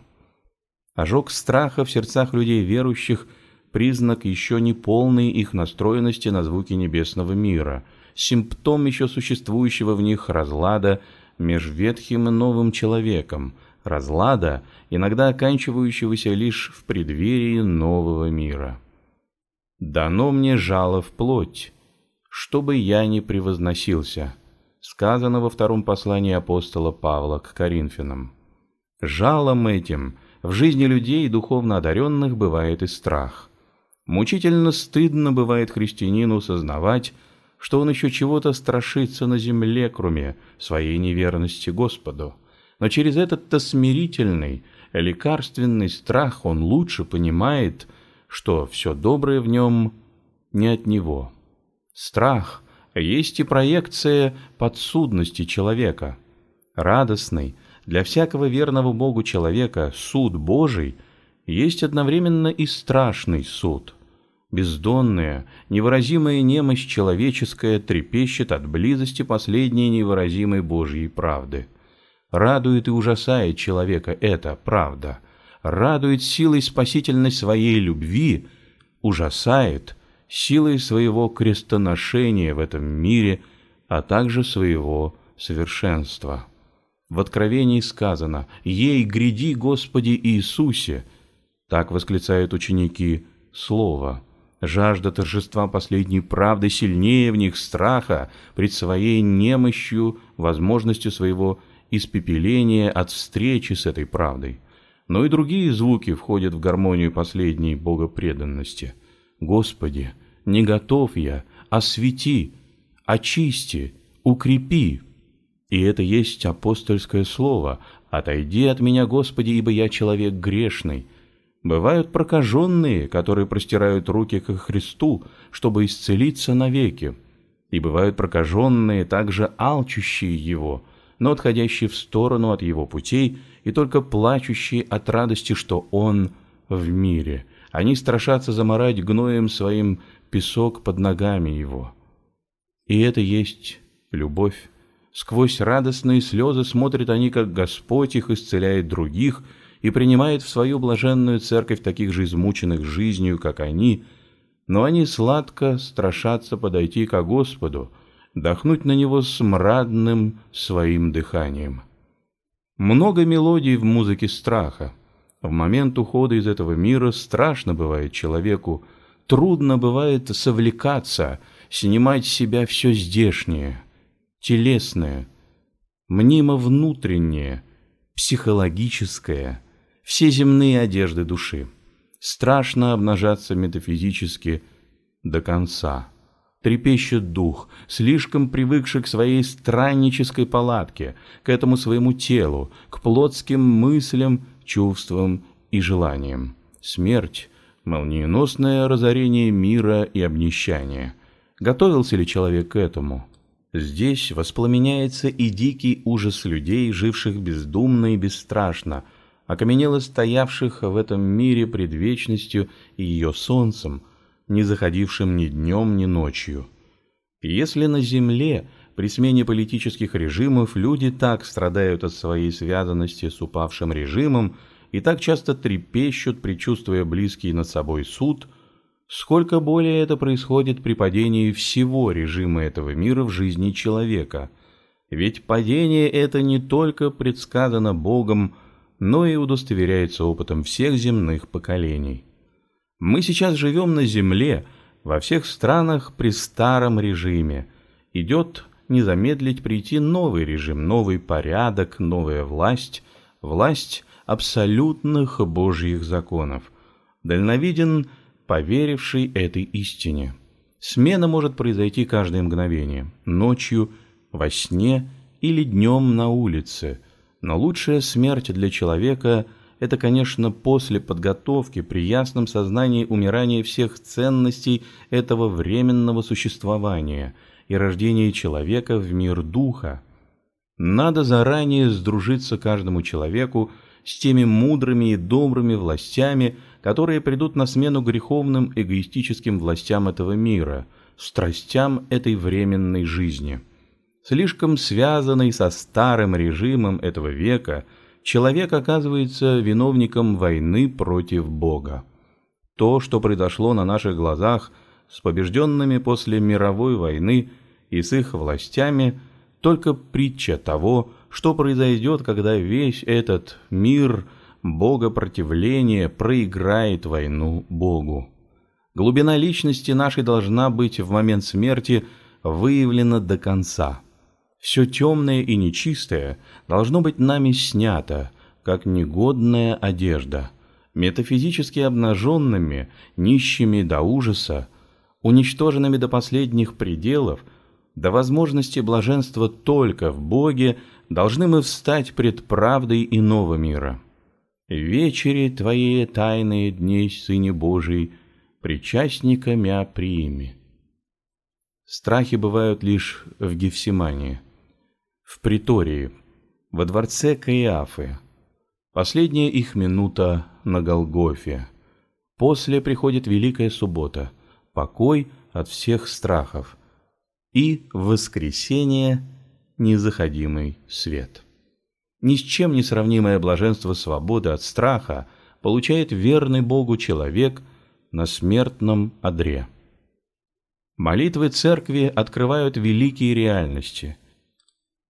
Ожог страха в сердцах людей верующих – признак еще не полной их настроенности на звуки небесного мира, симптом еще существующего в них разлада меж ветхим и новым человеком, разлада, иногда оканчивающегося лишь в преддверии нового мира. «Дано мне жало в плоть, чтобы я не превозносился» сказано во втором послании апостола Павла к Коринфянам. Жалом этим в жизни людей духовно одаренных бывает и страх. Мучительно стыдно бывает христианину сознавать, что он еще чего-то страшится на земле, кроме своей неверности Господу. Но через этот-то смирительный, лекарственный страх он лучше понимает, что все доброе в нем не от него. Страх есть и проекция подсудности человека. Радостный для всякого верного Богу человека суд Божий есть одновременно и страшный суд. Бездонная, невыразимая немощь человеческая трепещет от близости последней невыразимой Божьей правды. Радует и ужасает человека эта правда, радует силой спасительной своей любви, ужасает – силой своего крестоношения в этом мире, а также своего совершенства. В Откровении сказано «Ей гряди, Господи Иисусе!» Так восклицают ученики «Слово». Жажда торжества последней правды сильнее в них страха пред своей немощью, возможностью своего испепеления от встречи с этой правдой. Но и другие звуки входят в гармонию последней богопреданности. «Господи, не готов я, освети, очисти, укрепи». И это есть апостольское слово «Отойди от меня, Господи, ибо я человек грешный». Бывают прокаженные, которые простирают руки к Христу, чтобы исцелиться навеки. И бывают прокаженные, также алчущие Его, но отходящие в сторону от Его путей и только плачущие от радости, что Он в мире. Они страшатся заморать гноем своим песок под ногами Его. И это есть любовь. Сквозь радостные слезы смотрят они, как Господь их исцеляет других – и принимает в свою блаженную церковь таких же измученных жизнью, как они, но они сладко страшатся подойти ко Господу, дохнуть на Него смрадным своим дыханием. Много мелодий в музыке страха. В момент ухода из этого мира страшно бывает человеку, трудно бывает совлекаться, снимать с себя все здешнее, телесное, мнимо внутреннее, психологическое, все земные одежды души. Страшно обнажаться метафизически до конца. Трепещет дух, слишком привыкший к своей страннической палатке, к этому своему телу, к плотским мыслям, чувствам и желаниям. Смерть — молниеносное разорение мира и обнищание. Готовился ли человек к этому? Здесь воспламеняется и дикий ужас людей, живших бездумно и бесстрашно, окаменело стоявших в этом мире пред вечностью и ее солнцем, не заходившим ни днем, ни ночью. Если на земле при смене политических режимов люди так страдают от своей связанности с упавшим режимом и так часто трепещут, предчувствуя близкий над собой суд, сколько более это происходит при падении всего режима этого мира в жизни человека. Ведь падение это не только предсказано Богом, но и удостоверяется опытом всех земных поколений. Мы сейчас живем на Земле, во всех странах при старом режиме. Идет не замедлить прийти новый режим, новый порядок, новая власть, власть абсолютных божьих законов. Дальновиден, поверивший этой истине. Смена может произойти каждое мгновение, ночью, во сне или днем на улице – но лучшая смерть для человека – это, конечно, после подготовки, при ясном сознании умирания всех ценностей этого временного существования и рождения человека в мир духа. Надо заранее сдружиться каждому человеку с теми мудрыми и добрыми властями, которые придут на смену греховным эгоистическим властям этого мира, страстям этой временной жизни – Слишком связанный со старым режимом этого века, человек оказывается виновником войны против Бога. То, что произошло на наших глазах с побежденными после мировой войны и с их властями, только притча того, что произойдет, когда весь этот мир богопротивления проиграет войну Богу. Глубина личности нашей должна быть в момент смерти выявлена до конца – все темное и нечистое должно быть нами снято, как негодная одежда. Метафизически обнаженными, нищими до ужаса, уничтоженными до последних пределов, до возможности блаженства только в Боге, должны мы встать пред правдой иного мира. «Вечери Твои тайные дней, Сыне Божий, причастника мя прими». Страхи бывают лишь в Гефсимании в притории, во дворце Каиафы. Последняя их минута на Голгофе. После приходит Великая Суббота, покой от всех страхов и в воскресенье незаходимый свет. Ни с чем не сравнимое блаженство свободы от страха получает верный Богу человек на смертном одре. Молитвы церкви открывают великие реальности –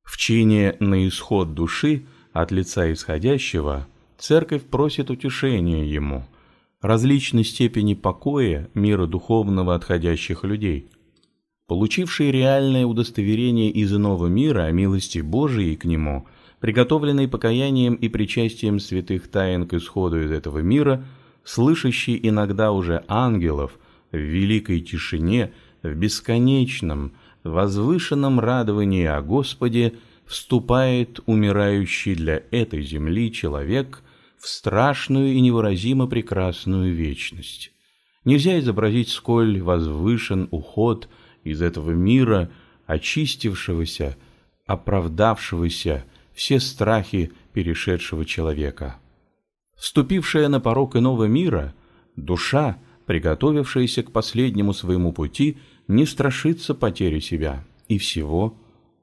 в чине на исход души от лица исходящего церковь просит утешения ему, различной степени покоя мира духовного отходящих людей, получившие реальное удостоверение из иного мира о милости Божией к нему, приготовленной покаянием и причастием святых тайн к исходу из этого мира, слышащий иногда уже ангелов в великой тишине, в бесконечном, возвышенном радовании о Господе, вступает умирающий для этой земли человек в страшную и невыразимо прекрасную вечность. Нельзя изобразить, сколь возвышен уход из этого мира, очистившегося, оправдавшегося все страхи перешедшего человека. Вступившая на порог иного мира, душа, приготовившаяся к последнему своему пути, не страшится потери себя и всего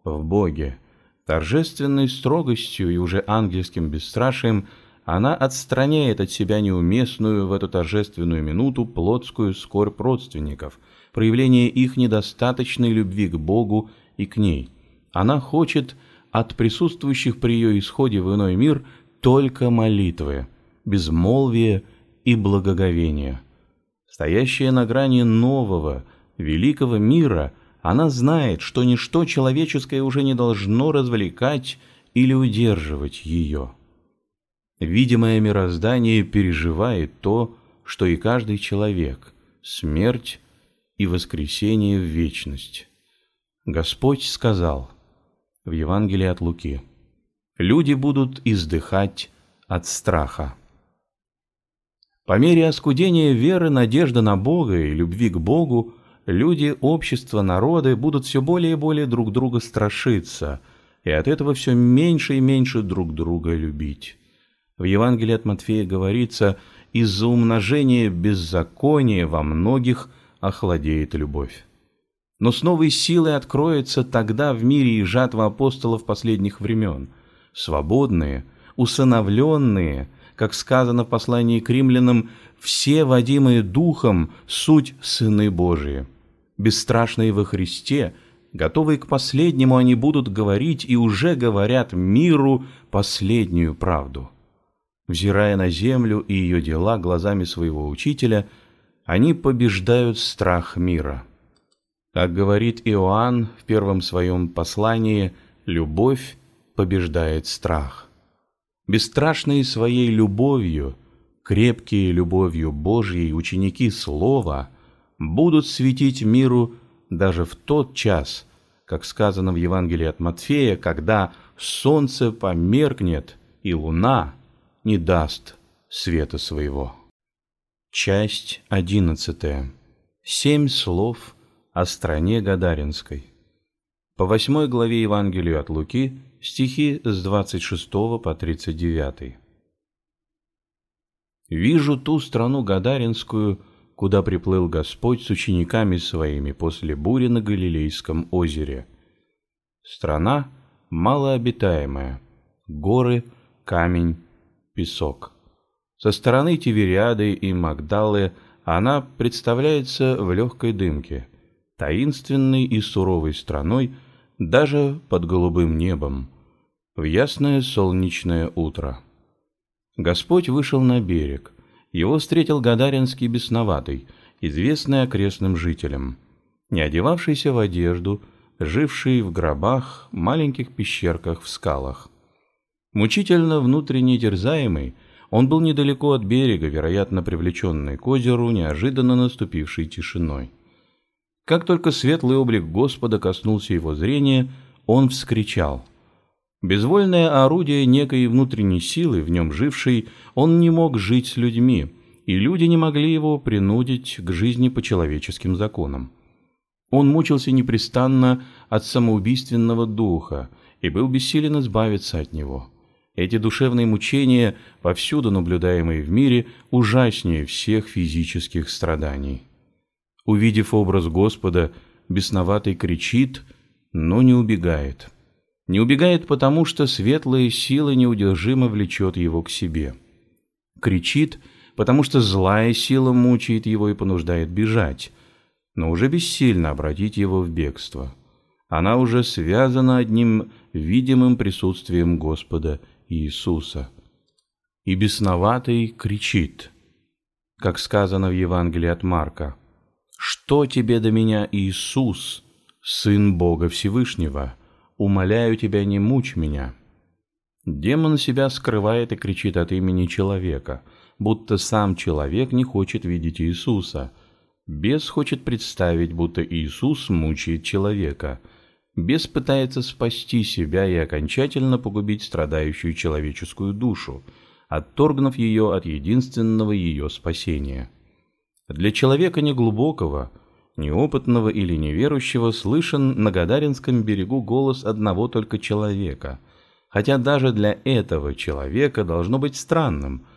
в Боге. Торжественной строгостью и уже ангельским бесстрашием она отстраняет от себя неуместную в эту торжественную минуту плотскую скорбь родственников, проявление их недостаточной любви к Богу и к ней. Она хочет от присутствующих при ее исходе в иной мир только молитвы, безмолвия и благоговения. Стоящая на грани нового, великого мира, она знает, что ничто человеческое уже не должно развлекать или удерживать ее. Видимое мироздание переживает то, что и каждый человек – смерть и воскресение в вечность. Господь сказал в Евангелии от Луки «Люди будут издыхать от страха». По мере оскудения веры, надежды на Бога и любви к Богу, люди, общество, народы будут все более и более друг друга страшиться, и от этого все меньше и меньше друг друга любить. В Евангелии от Матфея говорится, из-за умножения беззакония во многих охладеет любовь. Но с новой силой откроется тогда в мире и жатва апостолов последних времен. Свободные, усыновленные, как сказано в послании к римлянам, все водимые духом суть сыны Божии. Бесстрашные во Христе, готовые к последнему, они будут говорить и уже говорят миру последнюю правду. Взирая на землю и ее дела глазами своего учителя, они побеждают страх мира. Как говорит Иоанн в первом своем послании, любовь побеждает страх. Бесстрашные своей любовью, крепкие любовью Божьей ученики Слова будут светить миру даже в тот час, как сказано в Евангелии от Матфея, когда солнце померкнет и луна не даст света своего. Часть одиннадцатая. Семь слов о стране Гадаринской. По восьмой главе Евангелия от Луки стихи с 26 по 39. «Вижу ту страну Гадаринскую, куда приплыл Господь с учениками своими после бури на Галилейском озере. Страна малообитаемая, горы, камень, песок. Со стороны Тивериады и Магдалы она представляется в легкой дымке, таинственной и суровой страной даже под голубым небом, в ясное солнечное утро. Господь вышел на берег. Его встретил Гадаринский бесноватый, известный окрестным жителям, не одевавшийся в одежду, живший в гробах, маленьких пещерках в скалах. Мучительно внутренне терзаемый, он был недалеко от берега, вероятно, привлеченный к озеру неожиданно наступившей тишиной. Как только светлый облик Господа коснулся его зрения, он вскричал. Безвольное орудие некой внутренней силы, в нем жившей, он не мог жить с людьми, и люди не могли его принудить к жизни по человеческим законам. Он мучился непрестанно от самоубийственного духа и был бессилен избавиться от него. Эти душевные мучения, повсюду наблюдаемые в мире, ужаснее всех физических страданий. Увидев образ Господа, бесноватый кричит, но не убегает. Не убегает потому, что светлая сила неудержимо влечет его к себе. Кричит, потому что злая сила мучает его и понуждает бежать, но уже бессильно обратить его в бегство. Она уже связана одним видимым присутствием Господа Иисуса. И бесноватый кричит. как сказано в Евангелии от Марка. «Что тебе до меня, Иисус, Сын Бога Всевышнего? Умоляю тебя, не мучь меня». Демон себя скрывает и кричит от имени человека, будто сам человек не хочет видеть Иисуса. Бес хочет представить, будто Иисус мучает человека. Бес пытается спасти себя и окончательно погубить страдающую человеческую душу, отторгнув ее от единственного ее спасения. Для человека неглубокого, неопытного или неверующего слышен на Гадаринском берегу голос одного только человека – хотя даже для этого человека должно быть странным,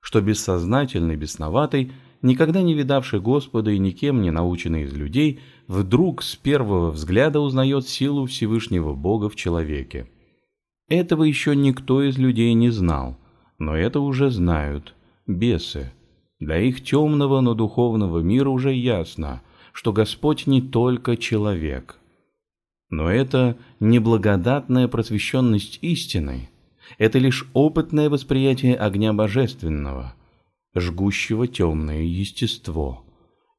что бессознательный, бесноватый, никогда не видавший Господа и никем не наученный из людей, вдруг с первого взгляда узнает силу Всевышнего Бога в человеке. Этого еще никто из людей не знал, но это уже знают бесы. Для их темного, но духовного мира уже ясно, что Господь не только человек – но это не благодатная просвещенность истины, это лишь опытное восприятие огня божественного, жгущего темное естество.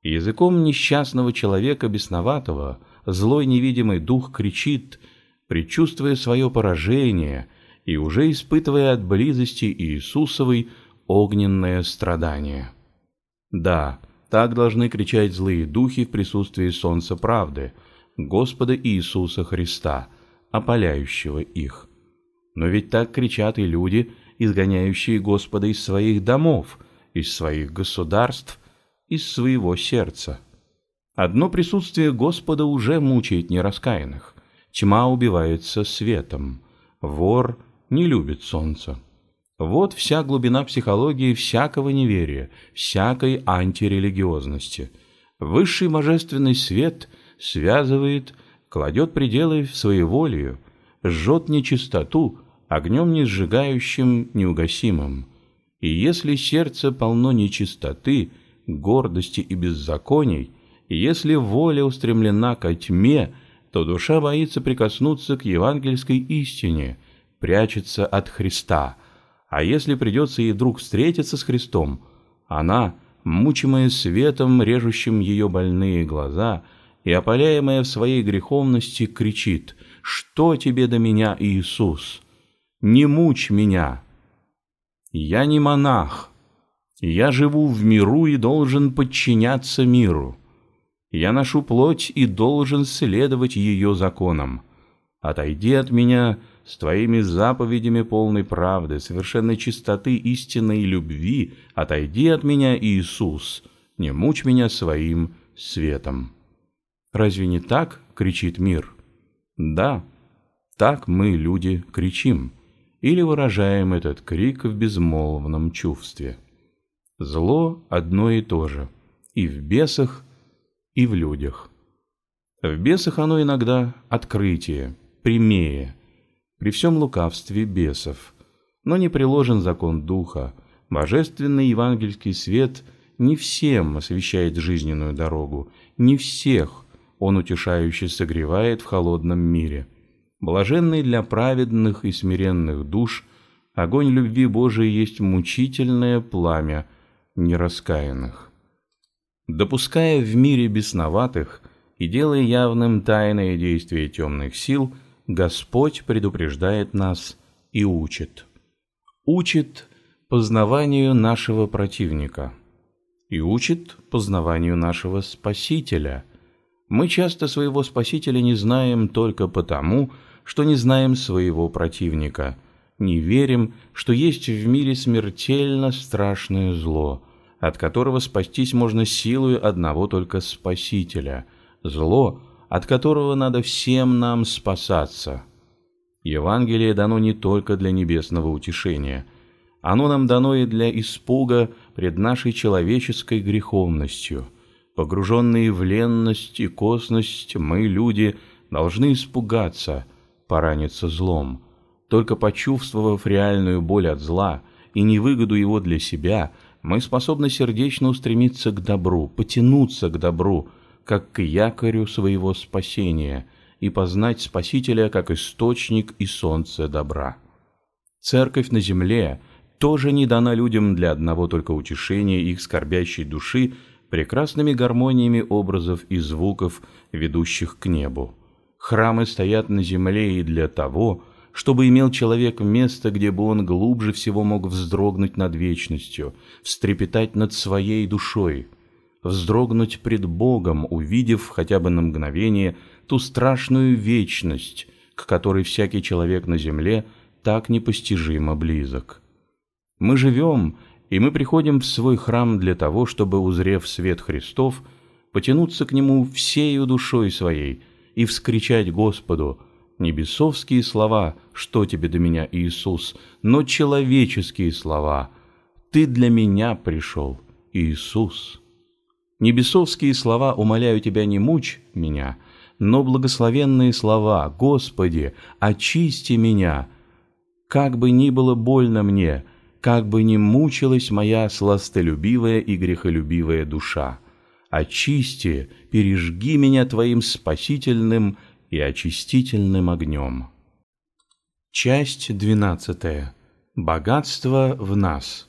Языком несчастного человека бесноватого злой невидимый дух кричит, предчувствуя свое поражение и уже испытывая от близости Иисусовой огненное страдание. Да, так должны кричать злые духи в присутствии солнца правды – Господа Иисуса Христа, опаляющего их. Но ведь так кричат и люди, изгоняющие Господа из своих домов, из своих государств, из своего сердца. Одно присутствие Господа уже мучает нераскаянных. Тьма убивается светом. Вор не любит солнца. Вот вся глубина психологии всякого неверия, всякой антирелигиозности. Высший божественный свет – связывает, кладет пределы в своеволию, жжет нечистоту огнем не сжигающим, неугасимым. И если сердце полно нечистоты, гордости и беззаконий, если воля устремлена ко тьме, то душа боится прикоснуться к евангельской истине, прячется от Христа. А если придется ей вдруг встретиться с Христом, она, мучимая светом, режущим ее больные глаза, и, опаляемая в своей греховности, кричит «Что тебе до меня, Иисус? Не мучь меня! Я не монах, я живу в миру и должен подчиняться миру. Я ношу плоть и должен следовать ее законам. Отойди от меня с твоими заповедями полной правды, совершенной чистоты истинной любви. Отойди от меня, Иисус, не мучь меня своим светом. Разве не так кричит мир? Да, так мы, люди, кричим или выражаем этот крик в безмолвном чувстве. Зло одно и то же и в бесах, и в людях. В бесах оно иногда открытие, прямее, при всем лукавстве бесов, но не приложен закон духа, божественный евангельский свет не всем освещает жизненную дорогу, не всех он утешающе согревает в холодном мире. Блаженный для праведных и смиренных душ, огонь любви Божией есть мучительное пламя нераскаянных. Допуская в мире бесноватых и делая явным тайное действие темных сил, Господь предупреждает нас и учит. Учит познаванию нашего противника и учит познаванию нашего Спасителя – мы часто своего Спасителя не знаем только потому, что не знаем своего противника, не верим, что есть в мире смертельно страшное зло, от которого спастись можно силой одного только Спасителя, зло, от которого надо всем нам спасаться. Евангелие дано не только для небесного утешения, оно нам дано и для испуга пред нашей человеческой греховностью – Погруженные в ленность и косность, мы, люди, должны испугаться, пораниться злом. Только почувствовав реальную боль от зла и невыгоду его для себя, мы способны сердечно устремиться к добру, потянуться к добру, как к якорю своего спасения, и познать Спасителя как источник и солнце добра. Церковь на земле, тоже не дана людям для одного только утешения их скорбящей души прекрасными гармониями образов и звуков, ведущих к небу. Храмы стоят на земле и для того, чтобы имел человек место, где бы он глубже всего мог вздрогнуть над вечностью, встрепетать над своей душой, вздрогнуть пред Богом, увидев хотя бы на мгновение ту страшную вечность, к которой всякий человек на земле так непостижимо близок. Мы живем, и мы приходим в свой храм для того, чтобы, узрев свет Христов, потянуться к Нему всею душой своей и вскричать Господу не бесовские слова «Что тебе до меня, Иисус?», но человеческие слова «Ты для меня пришел, Иисус». Небесовские слова «Умоляю тебя, не мучь меня», но благословенные слова «Господи, очисти меня», как бы ни было больно мне – как бы ни мучилась моя сластолюбивая и грехолюбивая душа. Очисти, пережги меня Твоим спасительным и очистительным огнем. Часть двенадцатая. Богатство в нас.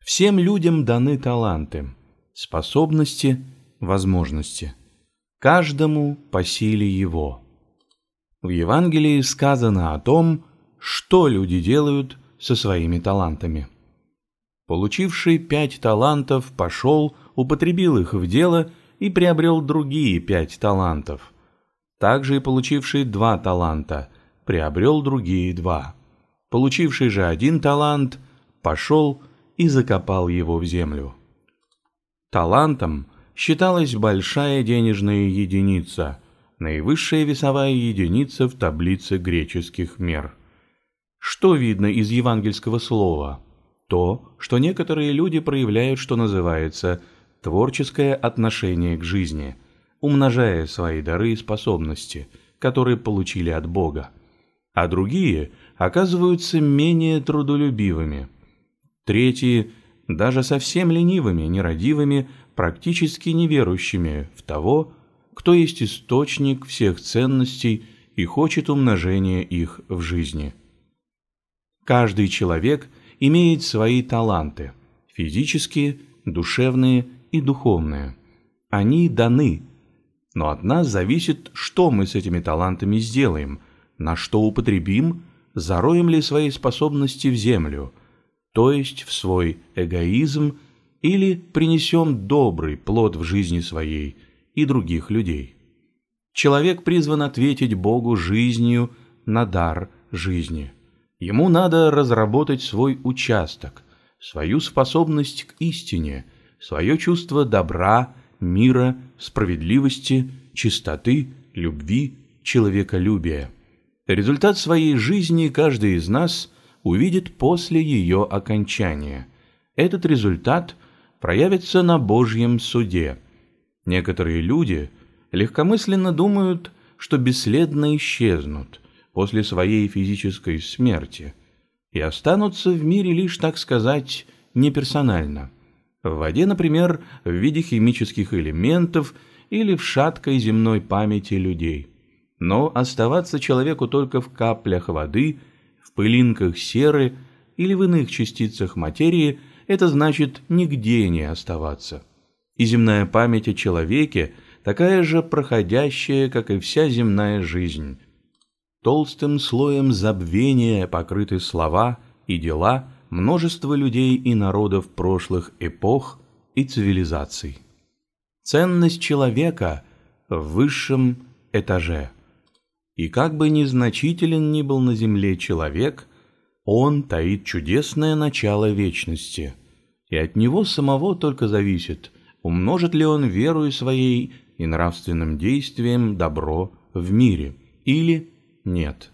Всем людям даны таланты, способности, возможности. Каждому по силе его. В Евангелии сказано о том, что люди делают – со своими талантами. Получивший пять талантов пошел, употребил их в дело и приобрел другие пять талантов. Также и получивший два таланта приобрел другие два. Получивший же один талант пошел и закопал его в землю. Талантом считалась большая денежная единица, наивысшая весовая единица в таблице греческих мер. Что видно из евангельского слова? То, что некоторые люди проявляют, что называется, творческое отношение к жизни, умножая свои дары и способности, которые получили от Бога. А другие оказываются менее трудолюбивыми. Третьи – даже совсем ленивыми, нерадивыми, практически неверующими в того, кто есть источник всех ценностей и хочет умножения их в жизни. Каждый человек имеет свои таланты – физические, душевные и духовные. Они даны, но от нас зависит, что мы с этими талантами сделаем, на что употребим, зароем ли свои способности в землю, то есть в свой эгоизм, или принесем добрый плод в жизни своей и других людей. Человек призван ответить Богу жизнью на дар жизни – Ему надо разработать свой участок, свою способность к истине, свое чувство добра, мира, справедливости, чистоты, любви, человеколюбия. Результат своей жизни каждый из нас увидит после ее окончания. Этот результат проявится на Божьем суде. Некоторые люди легкомысленно думают, что бесследно исчезнут – после своей физической смерти и останутся в мире лишь, так сказать, неперсонально. В воде, например, в виде химических элементов или в шаткой земной памяти людей. Но оставаться человеку только в каплях воды, в пылинках серы или в иных частицах материи – это значит нигде не оставаться. И земная память о человеке такая же проходящая, как и вся земная жизнь, Толстым слоем забвения покрыты слова и дела множества людей и народов прошлых эпох и цивилизаций. Ценность человека в высшем этаже. И как бы незначителен ни был на земле человек, он таит чудесное начало вечности, и от него самого только зависит, умножит ли он верою своей и нравственным действием добро в мире, или нет.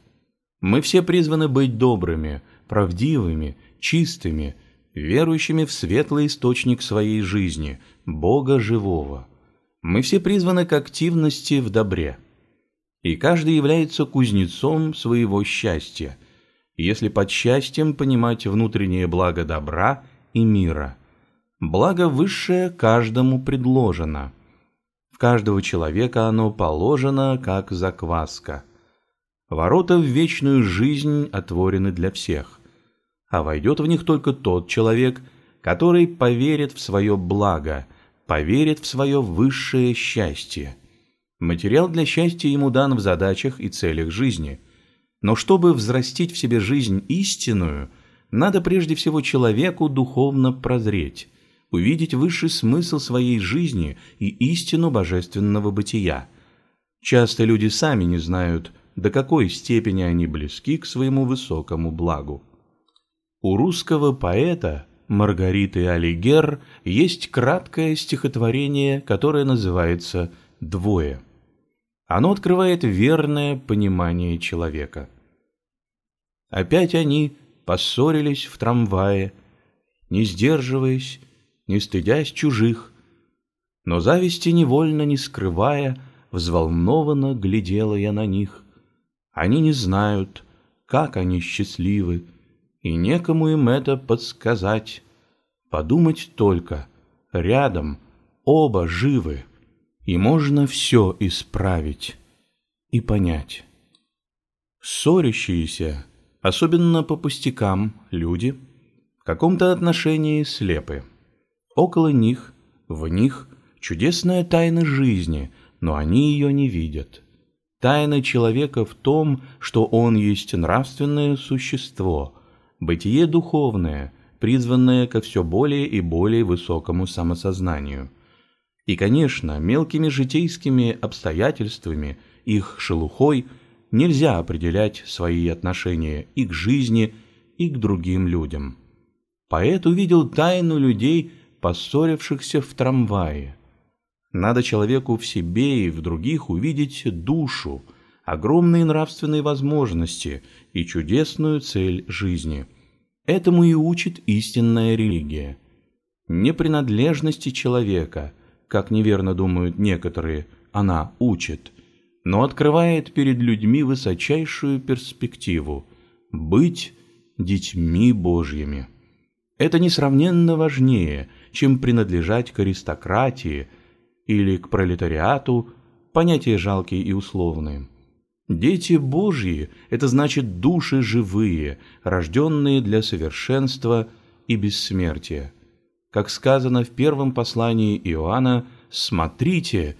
Мы все призваны быть добрыми, правдивыми, чистыми, верующими в светлый источник своей жизни, Бога живого. Мы все призваны к активности в добре. И каждый является кузнецом своего счастья, если под счастьем понимать внутреннее благо добра и мира. Благо высшее каждому предложено. В каждого человека оно положено, как закваска – Ворота в вечную жизнь отворены для всех. А войдет в них только тот человек, который поверит в свое благо, поверит в свое высшее счастье. Материал для счастья ему дан в задачах и целях жизни. Но чтобы взрастить в себе жизнь истинную, надо прежде всего человеку духовно прозреть, увидеть высший смысл своей жизни и истину божественного бытия. Часто люди сами не знают, до какой степени они близки к своему высокому благу. У русского поэта Маргариты Алигер есть краткое стихотворение, которое называется «Двое». Оно открывает верное понимание человека. Опять они поссорились в трамвае, не сдерживаясь, не стыдясь чужих, но зависти невольно не скрывая, взволнованно глядела я на них. Они не знают, как они счастливы, и некому им это подсказать. Подумать только, рядом оба живы, и можно все исправить и понять. Ссорящиеся, особенно по пустякам, люди в каком-то отношении слепы. Около них, в них чудесная тайна жизни, но они ее не видят. Тайна человека в том, что он есть нравственное существо, бытие духовное, призванное ко все более и более высокому самосознанию. И, конечно, мелкими житейскими обстоятельствами, их шелухой, нельзя определять свои отношения и к жизни, и к другим людям. Поэт увидел тайну людей, поссорившихся в трамвае – надо человеку в себе и в других увидеть душу, огромные нравственные возможности и чудесную цель жизни. Этому и учит истинная религия. Не принадлежности человека, как неверно думают некоторые, она учит, но открывает перед людьми высочайшую перспективу – быть детьми Божьими. Это несравненно важнее, чем принадлежать к аристократии – или к пролетариату, понятия жалкие и условные. Дети Божьи – это значит души живые, рожденные для совершенства и бессмертия. Как сказано в первом послании Иоанна, «Смотрите,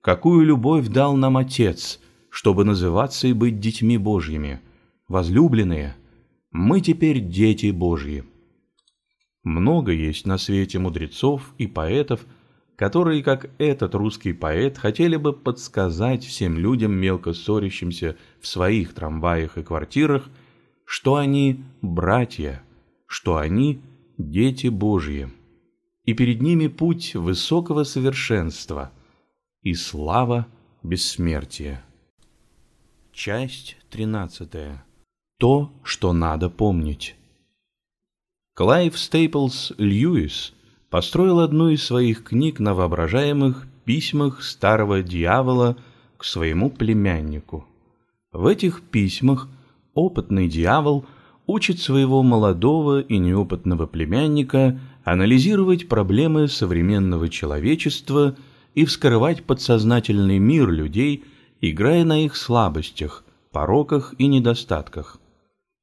какую любовь дал нам Отец, чтобы называться и быть детьми Божьими. Возлюбленные, мы теперь дети Божьи». Много есть на свете мудрецов и поэтов – которые, как этот русский поэт, хотели бы подсказать всем людям, мелко ссорящимся в своих трамваях и квартирах, что они братья, что они дети Божьи, и перед ними путь высокого совершенства и слава бессмертия. Часть тринадцатая. То, что надо помнить. Клайв Стейплс Льюис – построил одну из своих книг на воображаемых письмах старого дьявола к своему племяннику. В этих письмах опытный дьявол учит своего молодого и неопытного племянника анализировать проблемы современного человечества и вскрывать подсознательный мир людей, играя на их слабостях, пороках и недостатках.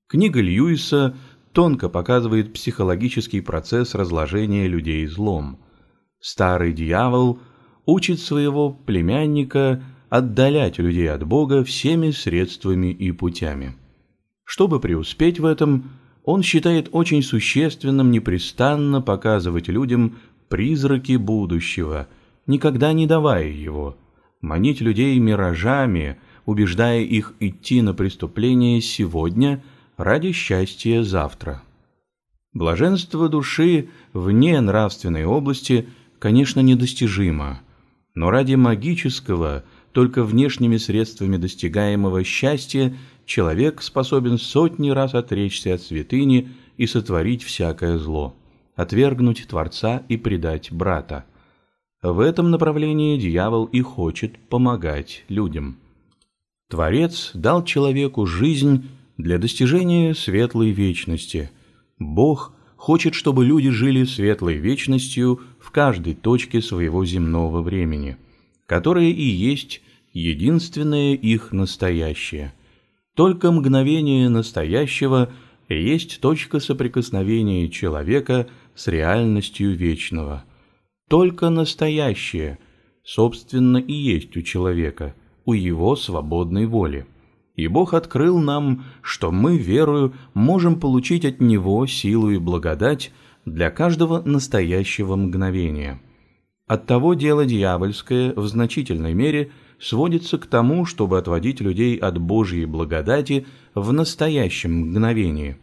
Книга Льюиса – тонко показывает психологический процесс разложения людей злом. Старый дьявол учит своего племянника отдалять людей от Бога всеми средствами и путями. Чтобы преуспеть в этом, он считает очень существенным непрестанно показывать людям призраки будущего, никогда не давая его, манить людей миражами, убеждая их идти на преступление сегодня – ради счастья завтра. Блаженство души вне нравственной области, конечно, недостижимо, но ради магического, только внешними средствами достигаемого счастья человек способен сотни раз отречься от святыни и сотворить всякое зло, отвергнуть Творца и предать брата. В этом направлении дьявол и хочет помогать людям. Творец дал человеку жизнь для достижения светлой вечности. Бог хочет, чтобы люди жили светлой вечностью в каждой точке своего земного времени, которое и есть единственное их настоящее. Только мгновение настоящего есть точка соприкосновения человека с реальностью вечного. Только настоящее, собственно, и есть у человека, у его свободной воли. И Бог открыл нам, что мы, верою, можем получить от Него силу и благодать для каждого настоящего мгновения. Оттого дело дьявольское в значительной мере сводится к тому, чтобы отводить людей от Божьей благодати в настоящем мгновении.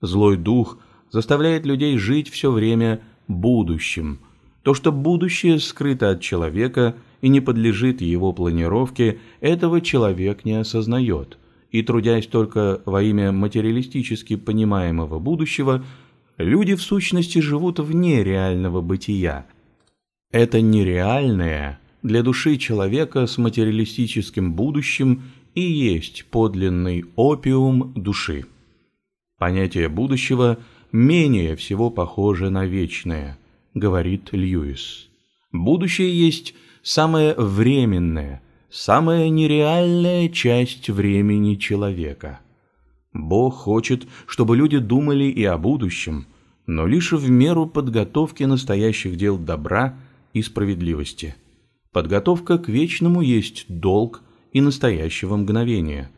Злой дух заставляет людей жить все время будущим. То, что будущее скрыто от человека и не подлежит его планировке, этого человек не осознает. И трудясь только во имя материалистически понимаемого будущего, люди в сущности живут вне реального бытия. Это нереальное для души человека с материалистическим будущим и есть подлинный опиум души. Понятие будущего менее всего похоже на вечное, говорит Льюис. Будущее есть самая временная, самая нереальная часть времени человека. Бог хочет, чтобы люди думали и о будущем, но лишь в меру подготовки настоящих дел добра и справедливости. Подготовка к вечному есть долг и настоящего мгновения.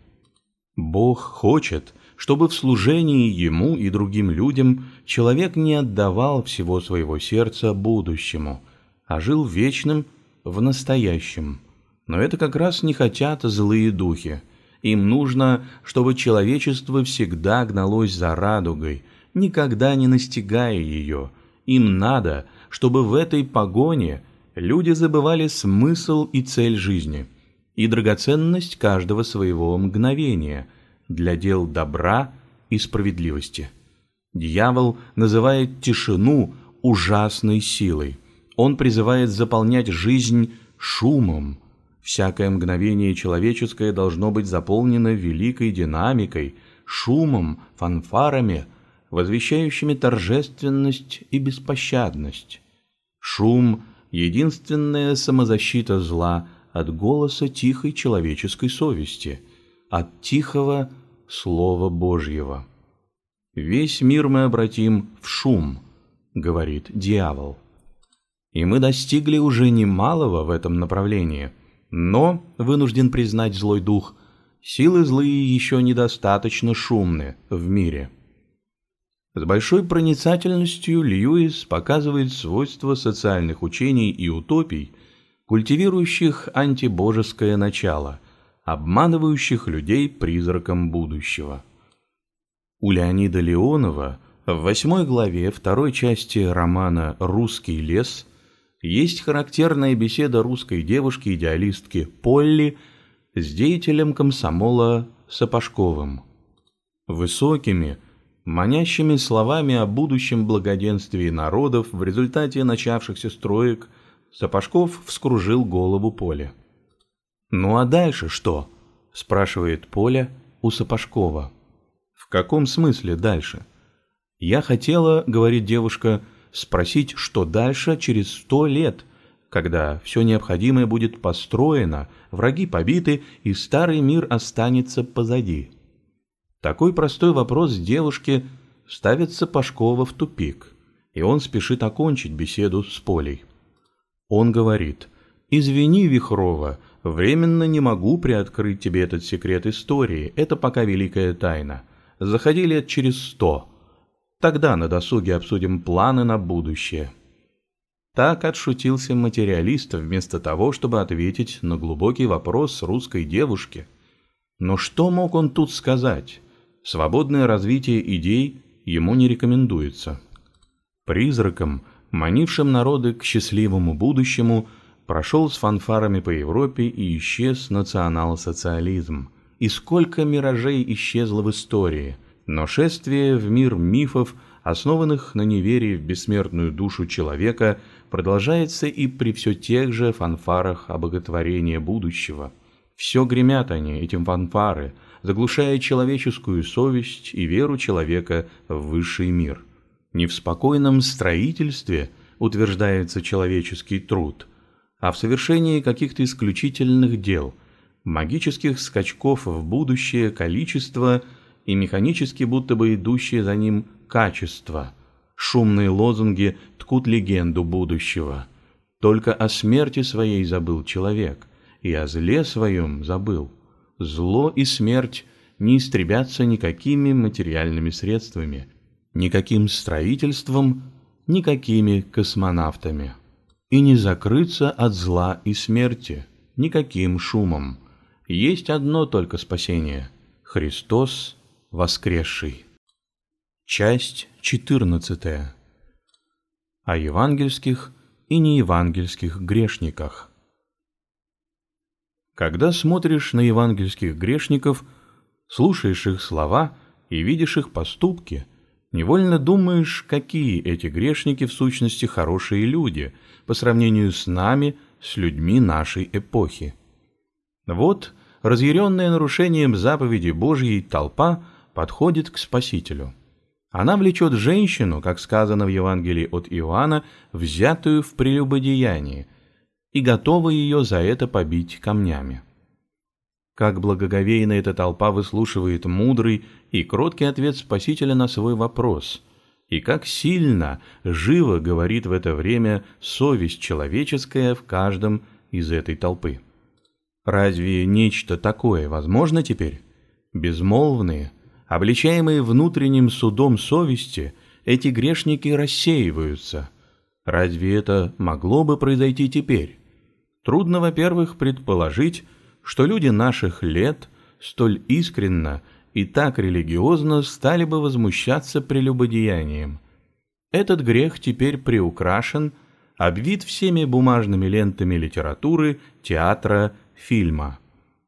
Бог хочет, чтобы в служении Ему и другим людям человек не отдавал всего своего сердца будущему, а жил вечным в настоящем. Но это как раз не хотят злые духи. Им нужно, чтобы человечество всегда гналось за радугой, никогда не настигая ее. Им надо, чтобы в этой погоне люди забывали смысл и цель жизни – и драгоценность каждого своего мгновения для дел добра и справедливости. Дьявол называет тишину ужасной силой. Он призывает заполнять жизнь шумом. Всякое мгновение человеческое должно быть заполнено великой динамикой, шумом, фанфарами, возвещающими торжественность и беспощадность. Шум — единственная самозащита зла — от голоса тихой человеческой совести, от тихого Слова Божьего. «Весь мир мы обратим в шум», — говорит дьявол. И мы достигли уже немалого в этом направлении, но, вынужден признать злой дух, силы злые еще недостаточно шумны в мире. С большой проницательностью Льюис показывает свойства социальных учений и утопий, культивирующих антибожеское начало, обманывающих людей призраком будущего. У Леонида Леонова в восьмой главе второй части романа «Русский лес» есть характерная беседа русской девушки-идеалистки Полли с деятелем комсомола Сапожковым. Высокими, манящими словами о будущем благоденствии народов в результате начавшихся строек – Сапожков вскружил голову Поле. «Ну а дальше что?» – спрашивает Поля у Сапожкова. «В каком смысле дальше?» «Я хотела, — говорит девушка, — спросить, что дальше через сто лет, когда все необходимое будет построено, враги побиты и старый мир останется позади». Такой простой вопрос девушке ставит Сапожкова в тупик, и он спешит окончить беседу с Полей. Он говорит, «Извини, Вихрова, временно не могу приоткрыть тебе этот секрет истории, это пока великая тайна. Заходи лет через сто. Тогда на досуге обсудим планы на будущее». Так отшутился материалист вместо того, чтобы ответить на глубокий вопрос русской девушки. Но что мог он тут сказать? Свободное развитие идей ему не рекомендуется. Призраком манившим народы к счастливому будущему, прошел с фанфарами по Европе и исчез национал-социализм. И сколько миражей исчезло в истории, но шествие в мир мифов, основанных на неверии в бессмертную душу человека, продолжается и при все тех же фанфарах обоготворения будущего. Все гремят они, этим фанфары, заглушая человеческую совесть и веру человека в высший мир – не в спокойном строительстве утверждается человеческий труд, а в совершении каких-то исключительных дел, магических скачков в будущее количество и механически будто бы идущие за ним качества. Шумные лозунги ткут легенду будущего. Только о смерти своей забыл человек, и о зле своем забыл. Зло и смерть не истребятся никакими материальными средствами, никаким строительством, никакими космонавтами. И не закрыться от зла и смерти никаким шумом. Есть одно только спасение – Христос воскресший. Часть 14. О евангельских и неевангельских грешниках. Когда смотришь на евангельских грешников, слушаешь их слова и видишь их поступки, невольно думаешь, какие эти грешники в сущности хорошие люди по сравнению с нами, с людьми нашей эпохи. Вот разъяренная нарушением заповеди Божьей толпа подходит к Спасителю. Она влечет женщину, как сказано в Евангелии от Иоанна, взятую в прелюбодеянии, и готова ее за это побить камнями. Как благоговейно эта толпа выслушивает мудрый и кроткий ответ Спасителя на свой вопрос, и как сильно, живо говорит в это время совесть человеческая в каждом из этой толпы. Разве нечто такое возможно теперь? Безмолвные, обличаемые внутренним судом совести, эти грешники рассеиваются. Разве это могло бы произойти теперь? Трудно, во-первых, предположить, что люди наших лет столь искренно и так религиозно стали бы возмущаться прелюбодеянием. Этот грех теперь приукрашен, обвит всеми бумажными лентами литературы, театра, фильма.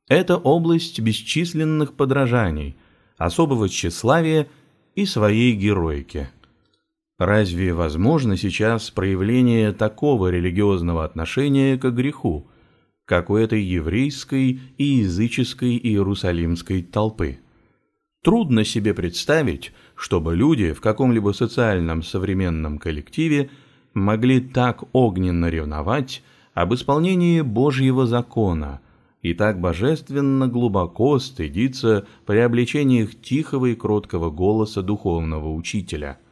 Это область бесчисленных подражаний, особого тщеславия и своей героики. Разве возможно сейчас проявление такого религиозного отношения к греху, как у этой еврейской и языческой иерусалимской толпы? Трудно себе представить, чтобы люди в каком-либо социальном современном коллективе могли так огненно ревновать об исполнении Божьего закона и так божественно глубоко стыдиться при обличениях тихого и кроткого голоса духовного учителя –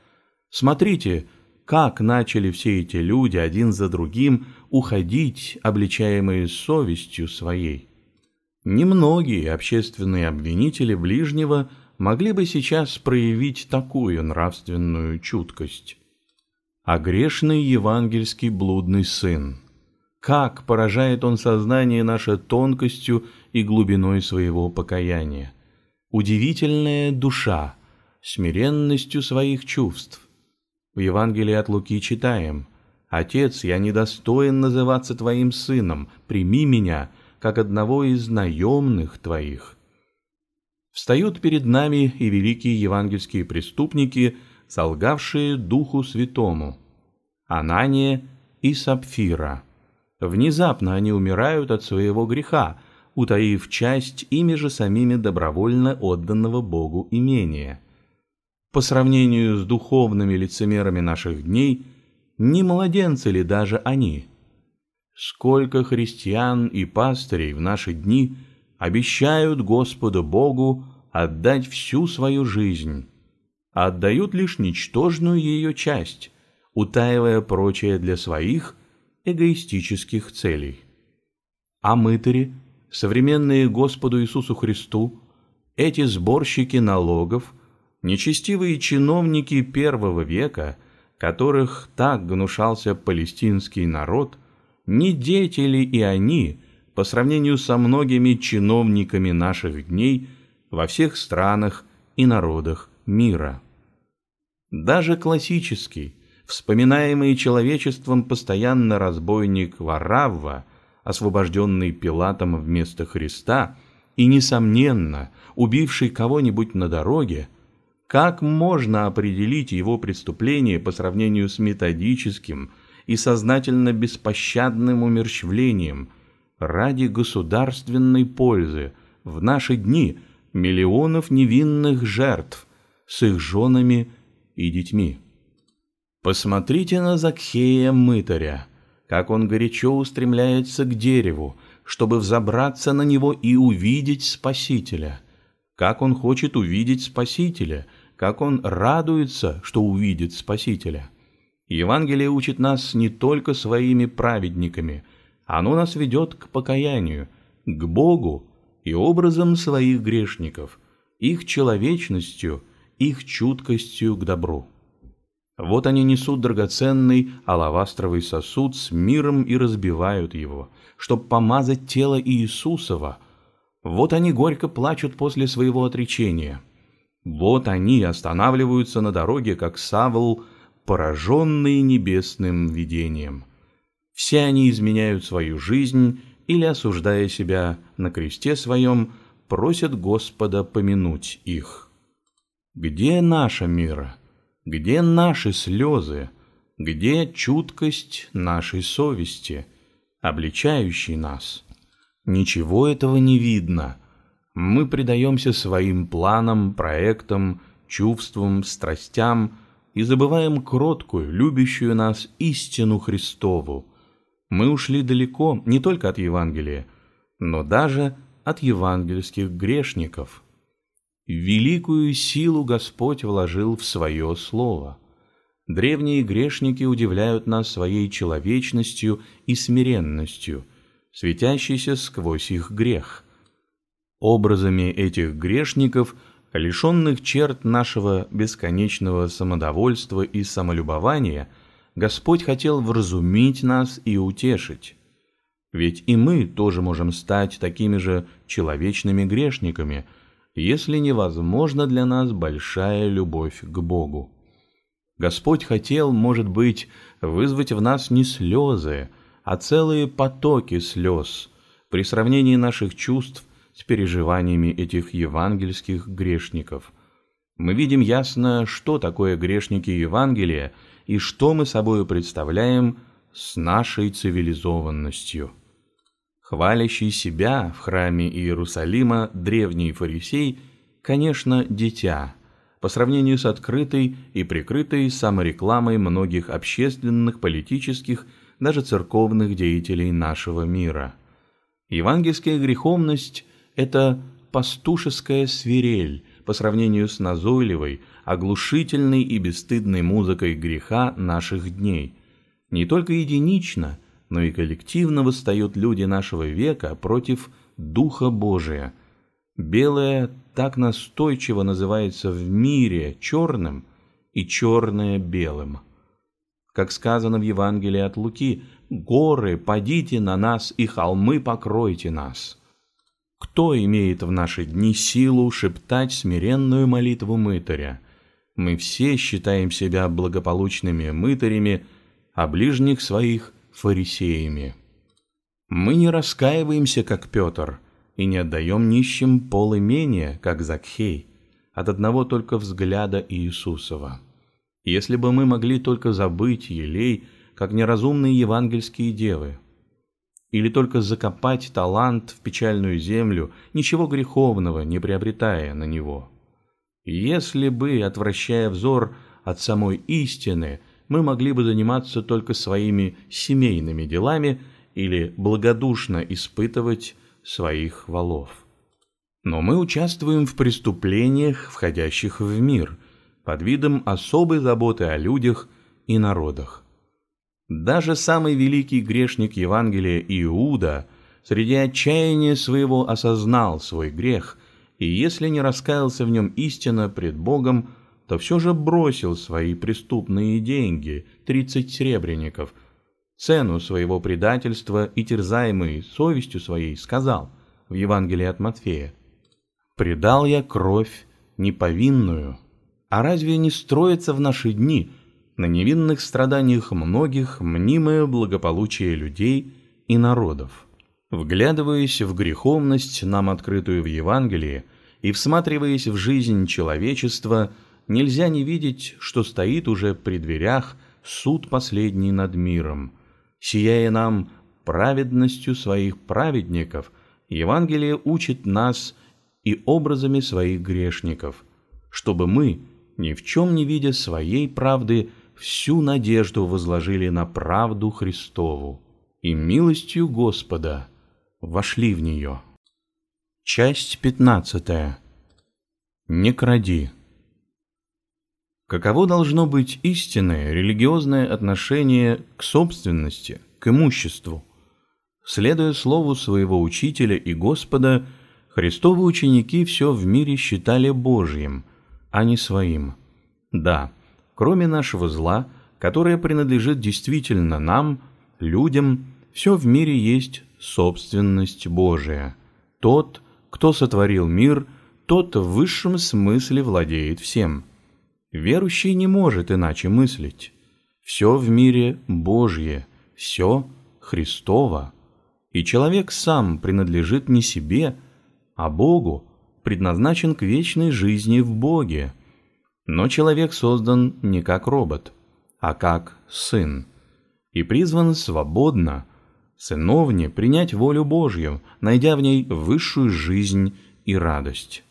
Смотрите, как начали все эти люди один за другим уходить, обличаемые совестью своей. Немногие общественные обвинители ближнего могли бы сейчас проявить такую нравственную чуткость. А грешный евангельский блудный сын. Как поражает он сознание наше тонкостью и глубиной своего покаяния. Удивительная душа, смиренностью своих чувств, в Евангелии от Луки читаем «Отец, я недостоин называться твоим сыном, прими меня, как одного из наемных твоих». Встают перед нами и великие евангельские преступники, солгавшие Духу Святому, Анания и Сапфира. Внезапно они умирают от своего греха, утаив часть ими же самими добровольно отданного Богу имения – по сравнению с духовными лицемерами наших дней, не младенцы ли даже они? Сколько христиан и пастырей в наши дни обещают Господу Богу отдать всю свою жизнь, а отдают лишь ничтожную ее часть, утаивая прочее для своих эгоистических целей. А мытари, современные Господу Иисусу Христу, эти сборщики налогов – Нечестивые чиновники первого века, которых так гнушался палестинский народ, не дети ли и они по сравнению со многими чиновниками наших дней во всех странах и народах мира? Даже классический, вспоминаемый человечеством постоянно разбойник Варавва, освобожденный Пилатом вместо Христа и, несомненно, убивший кого-нибудь на дороге, как можно определить его преступление по сравнению с методическим и сознательно беспощадным умерщвлением ради государственной пользы в наши дни миллионов невинных жертв с их женами и детьми? Посмотрите на Закхея Мытаря, как он горячо устремляется к дереву, чтобы взобраться на него и увидеть Спасителя – как он хочет увидеть Спасителя, как он радуется, что увидит Спасителя. Евангелие учит нас не только своими праведниками, оно нас ведет к покаянию, к Богу и образом своих грешников, их человечностью, их чуткостью к добру. Вот они несут драгоценный алавастровый сосуд с миром и разбивают его, чтобы помазать тело Иисусова. Вот они горько плачут после своего отречения. Вот они останавливаются на дороге, как Савл, пораженный небесным видением. Все они изменяют свою жизнь или, осуждая себя на кресте своем, просят Господа помянуть их. Где наша мира? Где наши слезы? Где чуткость нашей совести, обличающей нас? Ничего этого не видно. Мы предаемся своим планам, проектам, чувствам, страстям и забываем кроткую, любящую нас истину Христову. Мы ушли далеко не только от Евангелия, но даже от евангельских грешников. Великую силу Господь вложил в свое слово. Древние грешники удивляют нас своей человечностью и смиренностью, светящейся сквозь их грех. Образами этих грешников, лишенных черт нашего бесконечного самодовольства и самолюбования, Господь хотел вразумить нас и утешить. Ведь и мы тоже можем стать такими же человечными грешниками – если невозможна для нас большая любовь к Богу. Господь хотел, может быть, вызвать в нас не слезы, а целые потоки слез при сравнении наших чувств с переживаниями этих евангельских грешников. Мы видим ясно, что такое грешники Евангелия и что мы собою представляем с нашей цивилизованностью. Хвалящий себя в храме Иерусалима древний фарисей, конечно, дитя, по сравнению с открытой и прикрытой саморекламой многих общественных, политических, даже церковных деятелей нашего мира. Евангельская греховность – это пастушеская свирель по сравнению с назойливой, оглушительной и бесстыдной музыкой греха наших дней. Не только единично – но и коллективно восстают люди нашего века против Духа Божия. Белое так настойчиво называется в мире черным и черное белым. Как сказано в Евангелии от Луки, «Горы, падите на нас, и холмы покройте нас». Кто имеет в наши дни силу шептать смиренную молитву мытаря? Мы все считаем себя благополучными мытарями, а ближних своих фарисеями. Мы не раскаиваемся, как Петр, и не отдаем нищим полымения, как Закхей, от одного только взгляда Иисусова. Если бы мы могли только забыть елей, как неразумные евангельские девы, или только закопать талант в печальную землю, ничего греховного не приобретая на него. Если бы, отвращая взор от самой истины, мы могли бы заниматься только своими семейными делами или благодушно испытывать своих валов. Но мы участвуем в преступлениях, входящих в мир, под видом особой заботы о людях и народах. Даже самый великий грешник Евангелия Иуда среди отчаяния своего осознал свой грех, и если не раскаялся в нем истинно пред Богом, то все же бросил свои преступные деньги, 30 серебряников, цену своего предательства и терзаемый совестью своей сказал в Евангелии от Матфея, «Предал я кровь неповинную, а разве не строится в наши дни на невинных страданиях многих мнимое благополучие людей и народов?» Вглядываясь в греховность, нам открытую в Евангелии, и всматриваясь в жизнь человечества – нельзя не видеть, что стоит уже при дверях суд последний над миром. Сияя нам праведностью своих праведников, Евангелие учит нас и образами своих грешников, чтобы мы, ни в чем не видя своей правды, всю надежду возложили на правду Христову и милостью Господа вошли в нее. Часть пятнадцатая. Не кради. Каково должно быть истинное религиозное отношение к собственности, к имуществу? Следуя слову своего учителя и Господа, Христовы ученики все в мире считали Божьим, а не своим. Да, кроме нашего зла, которое принадлежит действительно нам, людям, все в мире есть собственность Божия. Тот, кто сотворил мир, тот в высшем смысле владеет всем. Верующий не может иначе мыслить. Все в мире Божье, все Христово. И человек сам принадлежит не себе, а Богу, предназначен к вечной жизни в Боге. Но человек создан не как робот, а как сын, и призван свободно, сыновне принять волю Божью, найдя в ней высшую жизнь и радость.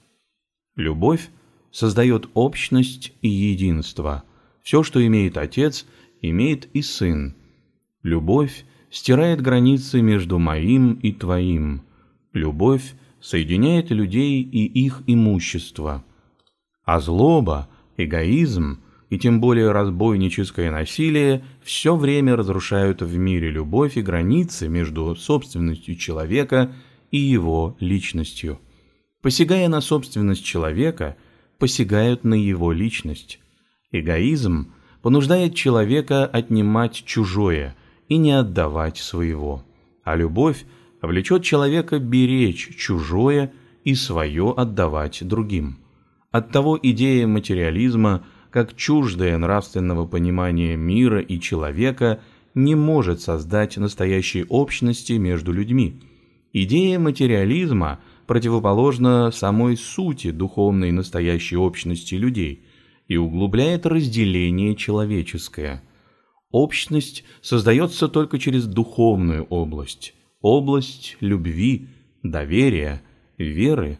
Любовь создает общность и единство. Все, что имеет Отец, имеет и Сын. Любовь стирает границы между моим и твоим. Любовь соединяет людей и их имущество. А злоба, эгоизм и тем более разбойническое насилие все время разрушают в мире любовь и границы между собственностью человека и его личностью. Посягая на собственность человека, посягают на его личность. Эгоизм понуждает человека отнимать чужое и не отдавать своего, а любовь влечет человека беречь чужое и свое отдавать другим. Оттого идея материализма, как чуждая нравственного понимания мира и человека, не может создать настоящей общности между людьми. Идея материализма противоположна самой сути духовной настоящей общности людей и углубляет разделение человеческое. Общность создается только через духовную область, область любви, доверия, веры,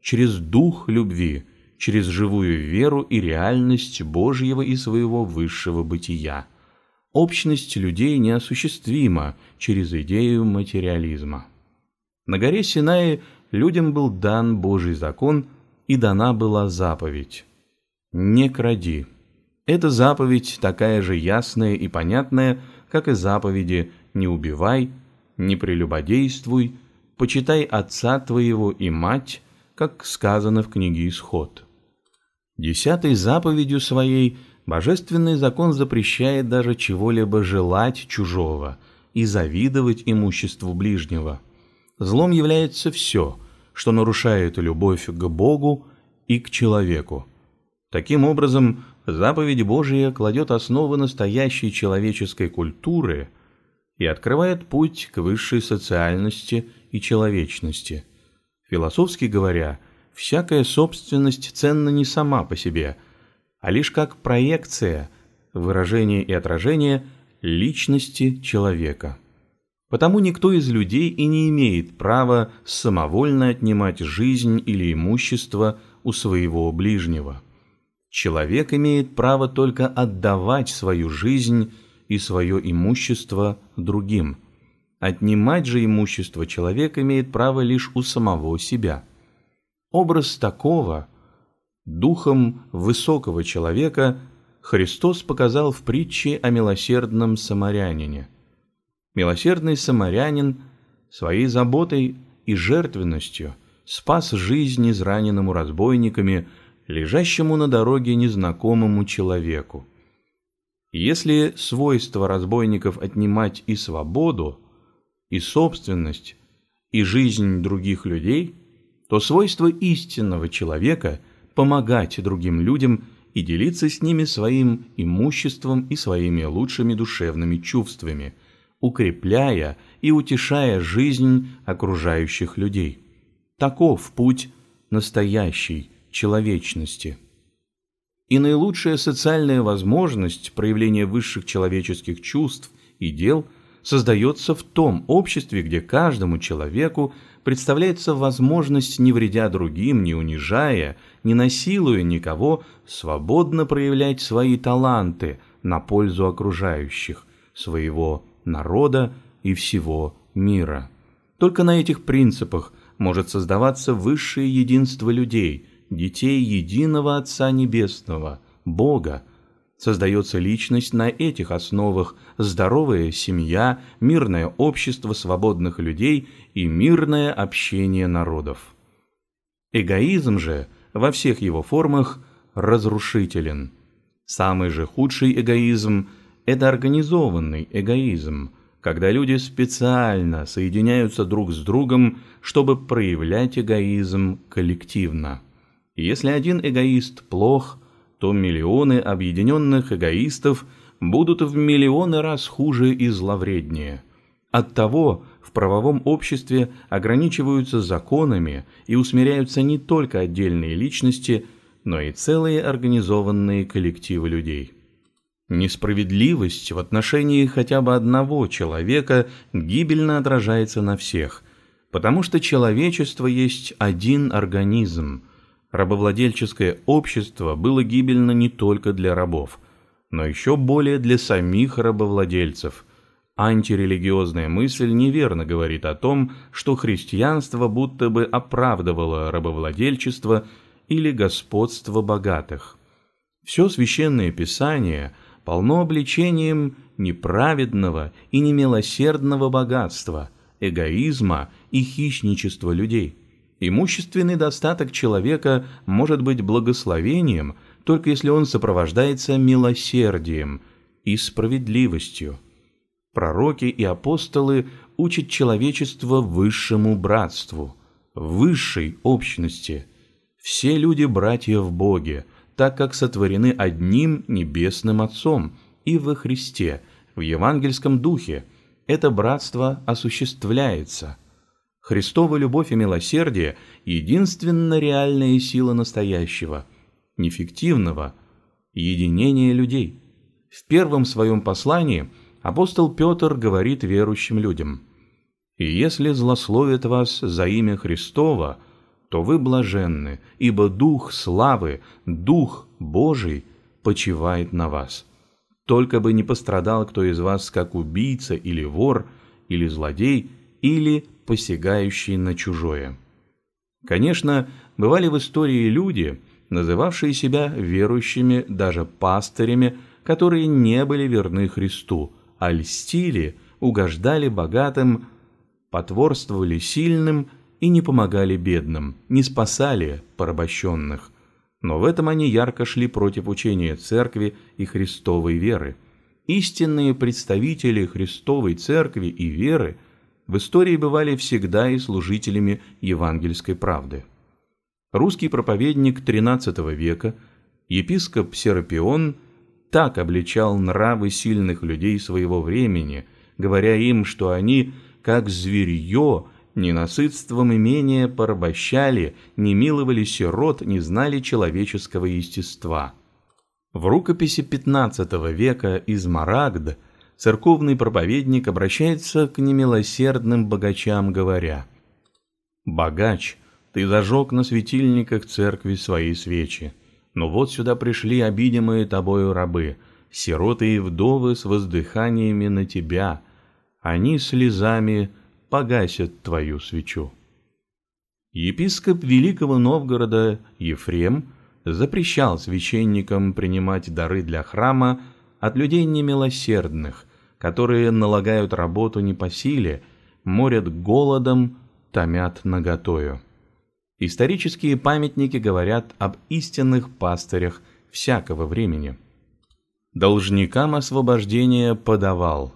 через дух любви, через живую веру и реальность Божьего и своего высшего бытия. Общность людей неосуществима через идею материализма. На горе Синai людям был дан Божий закон и дана была заповедь «Не кради». Эта заповедь такая же ясная и понятная, как и заповеди «Не убивай», «Не прелюбодействуй», «Почитай отца твоего и мать», как сказано в книге Исход. Десятой заповедью своей божественный закон запрещает даже чего-либо желать чужого и завидовать имуществу ближнего. Злом является все, что нарушает любовь к Богу и к человеку. Таким образом, заповедь Божия кладет основы настоящей человеческой культуры и открывает путь к высшей социальности и человечности. Философски говоря, всякая собственность ценна не сама по себе, а лишь как проекция, выражение и отражение личности человека. Потому никто из людей и не имеет права самовольно отнимать жизнь или имущество у своего ближнего. Человек имеет право только отдавать свою жизнь и свое имущество другим. Отнимать же имущество человек имеет право лишь у самого себя. Образ такого, духом высокого человека, Христос показал в притче о милосердном самарянине. Милосердный самарянин своей заботой и жертвенностью спас жизнь израненному разбойниками, лежащему на дороге незнакомому человеку. Если свойство разбойников отнимать и свободу, и собственность, и жизнь других людей, то свойство истинного человека – помогать другим людям и делиться с ними своим имуществом и своими лучшими душевными чувствами – укрепляя и утешая жизнь окружающих людей. Таков путь настоящей человечности. И наилучшая социальная возможность проявления высших человеческих чувств и дел создается в том обществе, где каждому человеку представляется возможность, не вредя другим, не унижая, не насилуя никого, свободно проявлять свои таланты на пользу окружающих, своего народа и всего мира. Только на этих принципах может создаваться высшее единство людей, детей единого Отца Небесного, Бога. Создается личность на этих основах – здоровая семья, мирное общество свободных людей и мирное общение народов. Эгоизм же во всех его формах разрушителен. Самый же худший эгоизм – это организованный эгоизм – когда люди специально соединяются друг с другом, чтобы проявлять эгоизм коллективно. И если один эгоист плох, то миллионы объединенных эгоистов будут в миллионы раз хуже и зловреднее. Оттого в правовом обществе ограничиваются законами и усмиряются не только отдельные личности, но и целые организованные коллективы людей. Несправедливость в отношении хотя бы одного человека гибельно отражается на всех, потому что человечество есть один организм. Рабовладельческое общество было гибельно не только для рабов, но еще более для самих рабовладельцев. Антирелигиозная мысль неверно говорит о том, что христианство будто бы оправдывало рабовладельчество или господство богатых. Все священное писание – полно обличением неправедного и немилосердного богатства, эгоизма и хищничества людей. Имущественный достаток человека может быть благословением, только если он сопровождается милосердием и справедливостью. Пророки и апостолы учат человечество высшему братству, высшей общности. Все люди братья в Боге, так как сотворены одним небесным Отцом и во Христе, в евангельском духе. Это братство осуществляется. Христова любовь и милосердие – единственно реальная сила настоящего, нефиктивного, единения людей. В первом своем послании апостол Петр говорит верующим людям «И если злословят вас за имя Христова – то вы блаженны, ибо Дух славы, Дух Божий почивает на вас. Только бы не пострадал кто из вас как убийца или вор, или злодей, или посягающий на чужое. Конечно, бывали в истории люди, называвшие себя верующими даже пастырями, которые не были верны Христу, а льстили, угождали богатым, потворствовали сильным – и не помогали бедным, не спасали порабощенных. Но в этом они ярко шли против учения Церкви и Христовой веры. Истинные представители Христовой Церкви и веры в истории бывали всегда и служителями евангельской правды. Русский проповедник XIII века, епископ Серапион, так обличал нравы сильных людей своего времени, говоря им, что они, как зверье, Ненасытством имения порабощали, не миловали сирот, не знали человеческого естества. В рукописи XV века из Марагд церковный проповедник обращается к немилосердным богачам, говоря «Богач, ты зажег на светильниках церкви свои свечи, но вот сюда пришли обидимые тобою рабы, сироты и вдовы с воздыханиями на тебя, они слезами погасят твою свечу. Епископ Великого Новгорода Ефрем запрещал священникам принимать дары для храма от людей немилосердных, которые налагают работу не по силе, морят голодом, томят наготою. Исторические памятники говорят об истинных пастырях всякого времени. Должникам освобождение подавал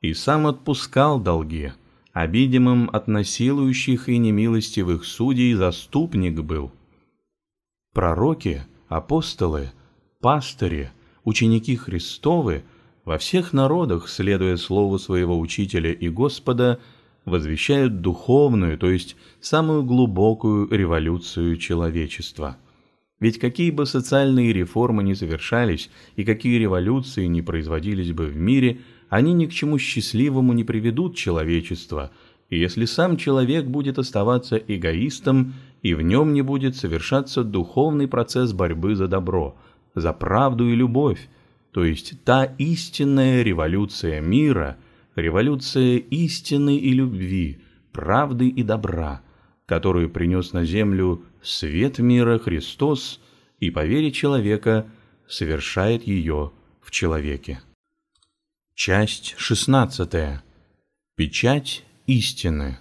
и сам отпускал долги – обидимым от насилующих и немилостивых судей заступник был. Пророки, апостолы, пастыри, ученики Христовы во всех народах, следуя слову своего учителя и Господа, возвещают духовную, то есть самую глубокую революцию человечества. Ведь какие бы социальные реформы ни совершались и какие революции ни производились бы в мире – они ни к чему счастливому не приведут человечество, и если сам человек будет оставаться эгоистом, и в нем не будет совершаться духовный процесс борьбы за добро, за правду и любовь, то есть та истинная революция мира, революция истины и любви, правды и добра, которую принес на землю свет мира Христос, и по вере человека совершает ее в человеке. Часть шестнадцатая. Печать истины.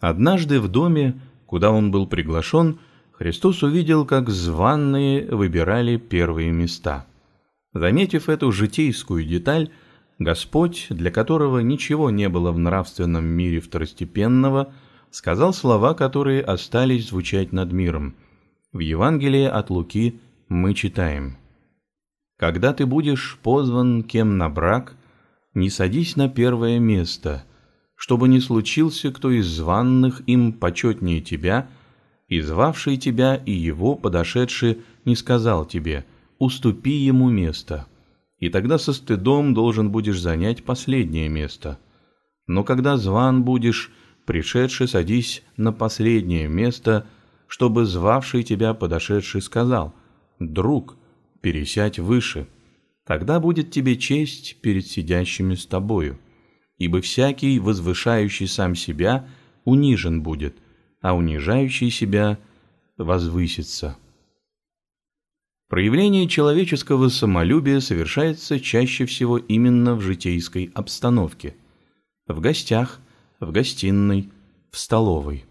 Однажды в доме, куда он был приглашен, Христос увидел, как званные выбирали первые места. Заметив эту житейскую деталь, Господь, для которого ничего не было в нравственном мире второстепенного, сказал слова, которые остались звучать над миром. В Евангелии от Луки мы читаем «Когда ты будешь позван кем на брак, не садись на первое место, чтобы не случился кто из званных им почетнее тебя, и звавший тебя и его подошедший не сказал тебе, уступи ему место, и тогда со стыдом должен будешь занять последнее место. Но когда зван будешь, пришедший садись на последнее место, чтобы звавший тебя подошедший сказал, «Друг, пересядь выше». Тогда будет тебе честь перед сидящими с тобою. Ибо всякий, возвышающий сам себя, унижен будет, а унижающий себя возвысится. Проявление человеческого самолюбия совершается чаще всего именно в житейской обстановке. В гостях, в гостиной, в столовой.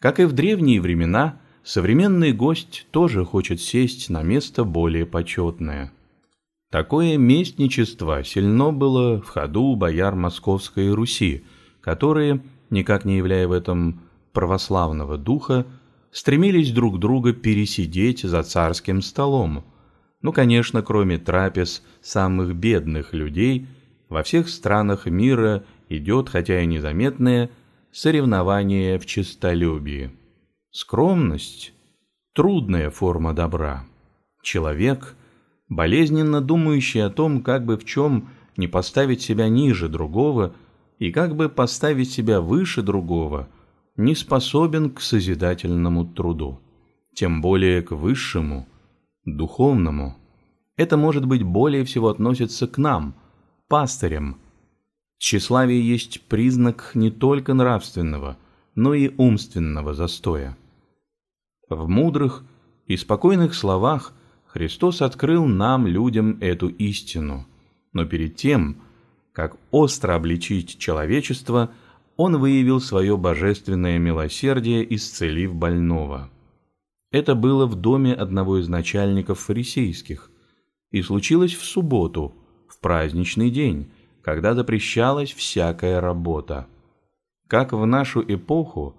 Как и в древние времена, современный гость тоже хочет сесть на место более почетное. Такое местничество сильно было в ходу у бояр Московской Руси, которые, никак не являя в этом православного духа, стремились друг друга пересидеть за царским столом. Ну, конечно, кроме трапез самых бедных людей, во всех странах мира идет, хотя и незаметное, соревнование в честолюбии. Скромность – трудная форма добра. Человек, болезненно думающий о том, как бы в чем не поставить себя ниже другого и как бы поставить себя выше другого – не способен к созидательному труду, тем более к высшему, духовному. Это, может быть, более всего относится к нам, пастырям. Тщеславие есть признак не только нравственного, но и умственного застоя. В мудрых и спокойных словах Христос открыл нам, людям, эту истину, но перед тем, как остро обличить человечество – он выявил свое божественное милосердие, исцелив больного. Это было в доме одного из начальников фарисейских, и случилось в субботу, в праздничный день, когда запрещалась всякая работа. Как в нашу эпоху,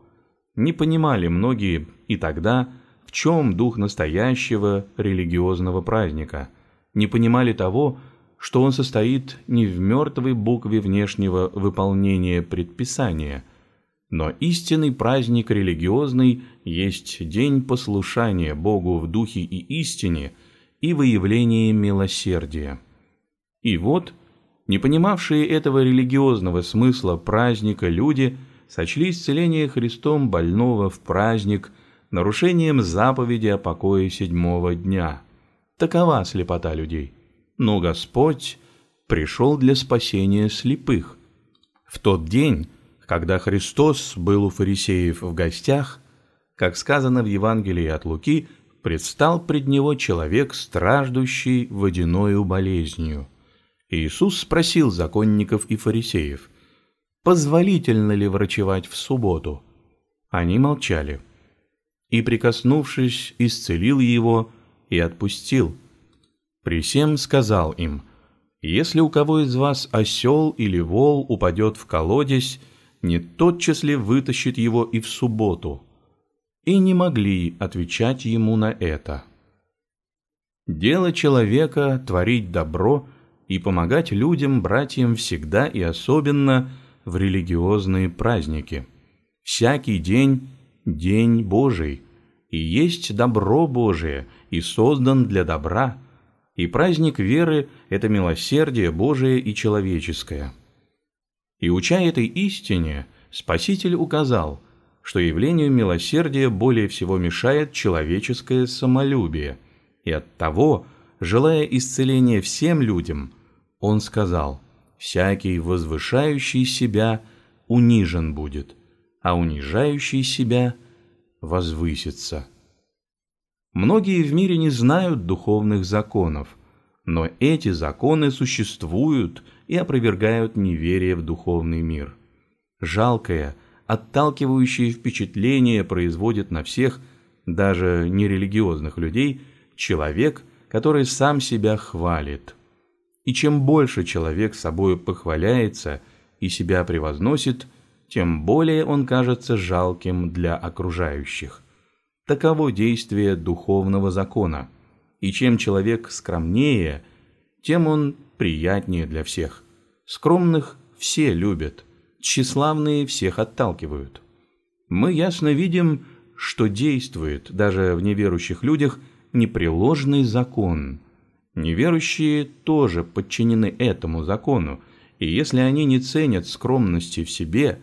не понимали многие и тогда, в чем дух настоящего религиозного праздника, не понимали того, что он состоит не в мертвой букве внешнего выполнения предписания, но истинный праздник религиозный есть день послушания Богу в духе и истине и выявление милосердия. И вот, не понимавшие этого религиозного смысла праздника люди сочли исцеление Христом больного в праздник нарушением заповеди о покое седьмого дня. Такова слепота людей но Господь пришел для спасения слепых. В тот день, когда Христос был у фарисеев в гостях, как сказано в Евангелии от Луки, предстал пред него человек, страждущий водяною болезнью. Иисус спросил законников и фарисеев, позволительно ли врачевать в субботу? Они молчали. И, прикоснувшись, исцелил его и отпустил – при всем сказал им, «Если у кого из вас осел или вол упадет в колодец, не тотчас ли вытащит его и в субботу?» И не могли отвечать ему на это. Дело человека – творить добро и помогать людям, братьям всегда и особенно в религиозные праздники. Всякий день – день Божий, и есть добро Божие, и создан для добра – и праздник веры – это милосердие Божие и человеческое. И уча этой истине, Спаситель указал, что явлению милосердия более всего мешает человеческое самолюбие, и оттого, желая исцеления всем людям, Он сказал, «Всякий, возвышающий себя, унижен будет, а унижающий себя возвысится. Многие в мире не знают духовных законов, но эти законы существуют и опровергают неверие в духовный мир. Жалкое, отталкивающее впечатление производит на всех, даже нерелигиозных людей, человек, который сам себя хвалит. И чем больше человек собою похваляется и себя превозносит, тем более он кажется жалким для окружающих. Таково действие духовного закона. И чем человек скромнее, тем он приятнее для всех. Скромных все любят, тщеславные всех отталкивают. Мы ясно видим, что действует даже в неверующих людях непреложный закон. Неверующие тоже подчинены этому закону, и если они не ценят скромности в себе,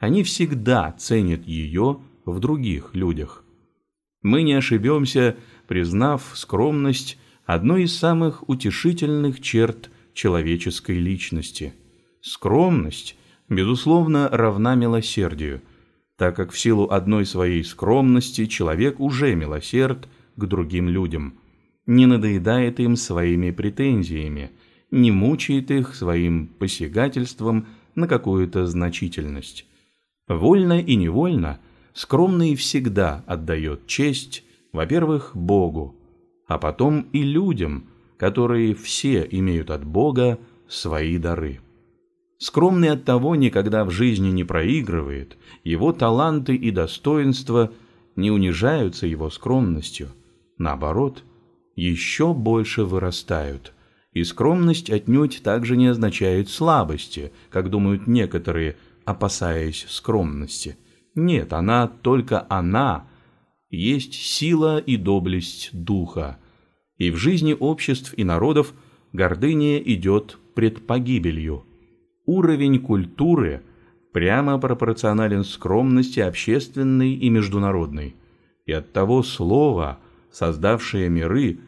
они всегда ценят ее в других людях. Мы не ошибемся, признав скромность одной из самых утешительных черт человеческой личности. Скромность, безусловно, равна милосердию, так как в силу одной своей скромности человек уже милосерд к другим людям, не надоедает им своими претензиями, не мучает их своим посягательством на какую-то значительность. Вольно и невольно скромный всегда отдает честь, во-первых, Богу, а потом и людям, которые все имеют от Бога свои дары. Скромный от того никогда в жизни не проигрывает, его таланты и достоинства не унижаются его скромностью, наоборот, еще больше вырастают. И скромность отнюдь также не означает слабости, как думают некоторые, опасаясь скромности. Нет, она только она есть сила и доблесть духа, и в жизни обществ и народов гордыня идет пред погибелью. Уровень культуры прямо пропорционален скромности общественной и международной. И оттого слово, создавшее миры,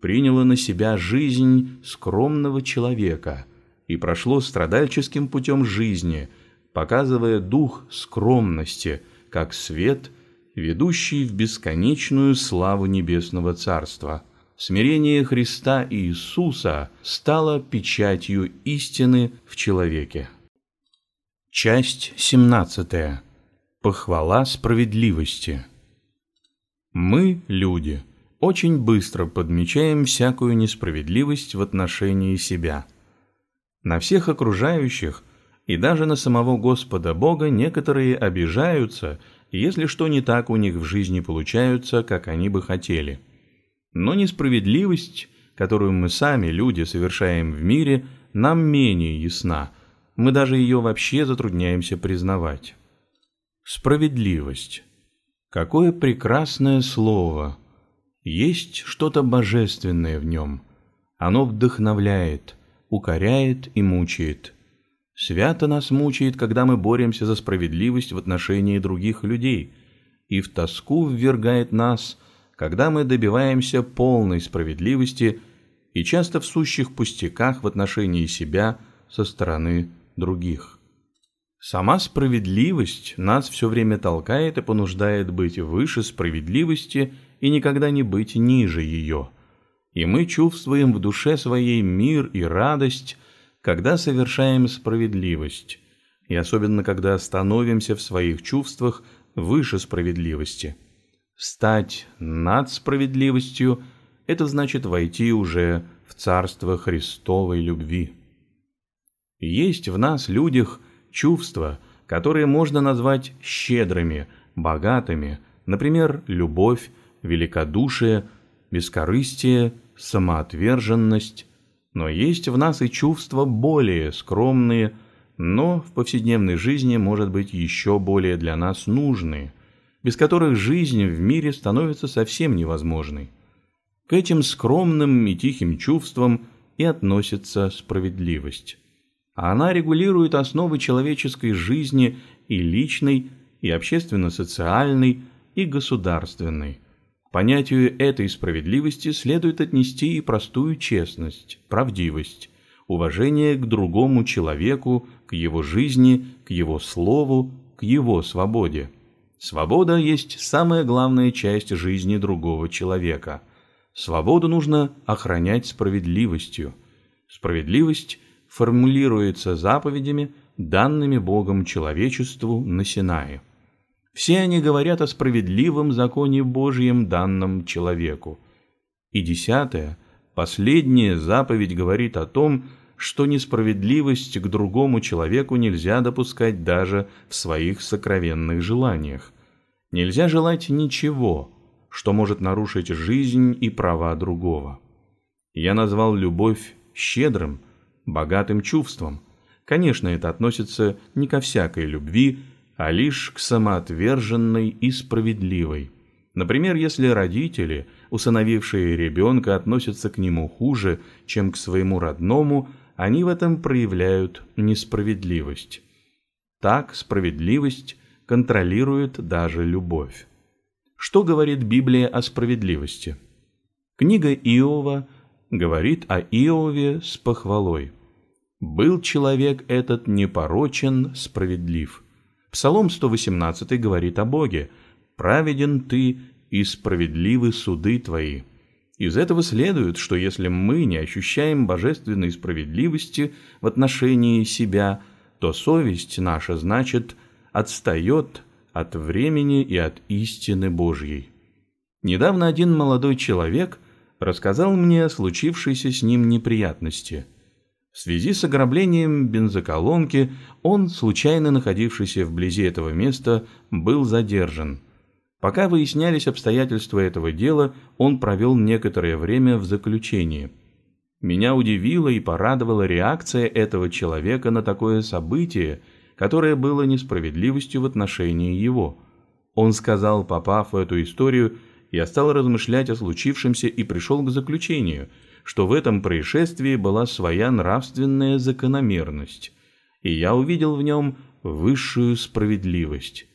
приняло на себя жизнь скромного человека и прошло страдальческим путем жизни, показывая дух скромности, как свет, ведущий в бесконечную славу Небесного Царства – смирение Христа и Иисуса стало печатью истины в человеке. Часть 17. Похвала справедливости. Мы, люди, очень быстро подмечаем всякую несправедливость в отношении себя. На всех окружающих и даже на самого Господа Бога некоторые обижаются, если что не так у них в жизни получается, как они бы хотели – но несправедливость, которую мы сами, люди, совершаем в мире, нам менее ясна. Мы даже ее вообще затрудняемся признавать. Справедливость. Какое прекрасное слово. Есть что-то божественное в нем. Оно вдохновляет, укоряет и мучает. Свято нас мучает, когда мы боремся за справедливость в отношении других людей, и в тоску ввергает нас – когда мы добиваемся полной справедливости и часто в сущих пустяках в отношении себя со стороны других. Сама справедливость нас все время толкает и понуждает быть выше справедливости и никогда не быть ниже ее. И мы чувствуем в душе своей мир и радость, когда совершаем справедливость, и особенно когда становимся в своих чувствах выше справедливости – Стать над справедливостью – это значит войти уже в царство Христовой любви. Есть в нас, людях, чувства, которые можно назвать щедрыми, богатыми, например, любовь, великодушие, бескорыстие, самоотверженность. Но есть в нас и чувства более скромные, но в повседневной жизни, может быть, еще более для нас нужные – без которых жизнь в мире становится совсем невозможной. К этим скромным и тихим чувствам и относится справедливость. А она регулирует основы человеческой жизни и личной, и общественно-социальной, и государственной. К понятию этой справедливости следует отнести и простую честность, правдивость, уважение к другому человеку, к его жизни, к его слову к его свободе. Свобода есть самая главная часть жизни другого человека. Свободу нужно охранять справедливостью. Справедливость формулируется заповедями, данными Богом человечеству на Синае. Все они говорят о справедливом законе Божьем, данном человеку. И десятое, последняя заповедь говорит о том, что несправедливость к другому человеку нельзя допускать даже в своих сокровенных желаниях. Нельзя желать ничего, что может нарушить жизнь и права другого. Я назвал любовь щедрым, богатым чувством. Конечно, это относится не ко всякой любви, а лишь к самоотверженной и справедливой. Например, если родители, усыновившие ребенка, относятся к нему хуже, чем к своему родному, они в этом проявляют несправедливость. Так справедливость контролирует даже любовь. Что говорит Библия о справедливости? Книга Иова говорит о Иове с похвалой. «Был человек этот непорочен, справедлив». Псалом 118 говорит о Боге «Праведен ты и справедливы суды твои». Из этого следует, что если мы не ощущаем божественной справедливости в отношении себя, то совесть наша, значит, отстает от времени и от истины Божьей. Недавно один молодой человек рассказал мне о случившейся с ним неприятности – в связи с ограблением бензоколонки он, случайно находившийся вблизи этого места, был задержан. Пока выяснялись обстоятельства этого дела, он провел некоторое время в заключении. Меня удивила и порадовала реакция этого человека на такое событие, которое было несправедливостью в отношении его. Он сказал, попав в эту историю, я стал размышлять о случившемся и пришел к заключению – что в этом происшествии была своя нравственная закономерность, и я увидел в нем высшую справедливость.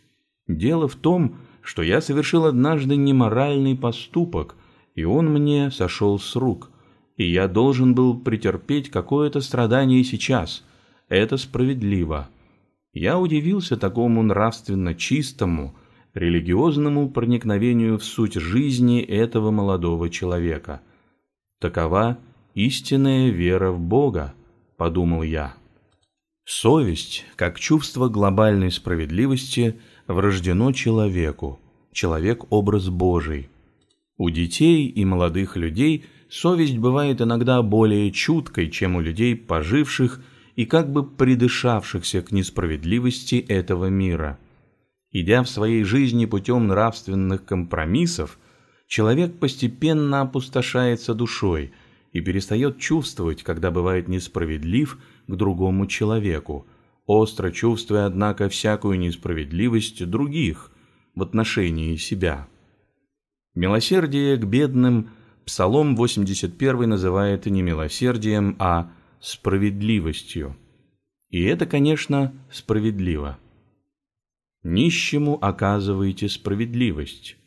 Дело в том, что я совершил однажды неморальный поступок, и он мне сошел с рук, и я должен был претерпеть какое-то страдание сейчас. Это справедливо. Я удивился такому нравственно чистому, религиозному проникновению в суть жизни этого молодого человека – Такова истинная вера в Бога, подумал я. Совесть, как чувство глобальной справедливости, врождено человеку. Человек – образ Божий. У детей и молодых людей совесть бывает иногда более чуткой, чем у людей, поживших и как бы придышавшихся к несправедливости этого мира. Идя в своей жизни путем нравственных компромиссов – человек постепенно опустошается душой и перестает чувствовать, когда бывает несправедлив к другому человеку, остро чувствуя, однако, всякую несправедливость других в отношении себя. Милосердие к бедным Псалом 81 называет не милосердием, а справедливостью. И это, конечно, справедливо. Нищему оказываете справедливость —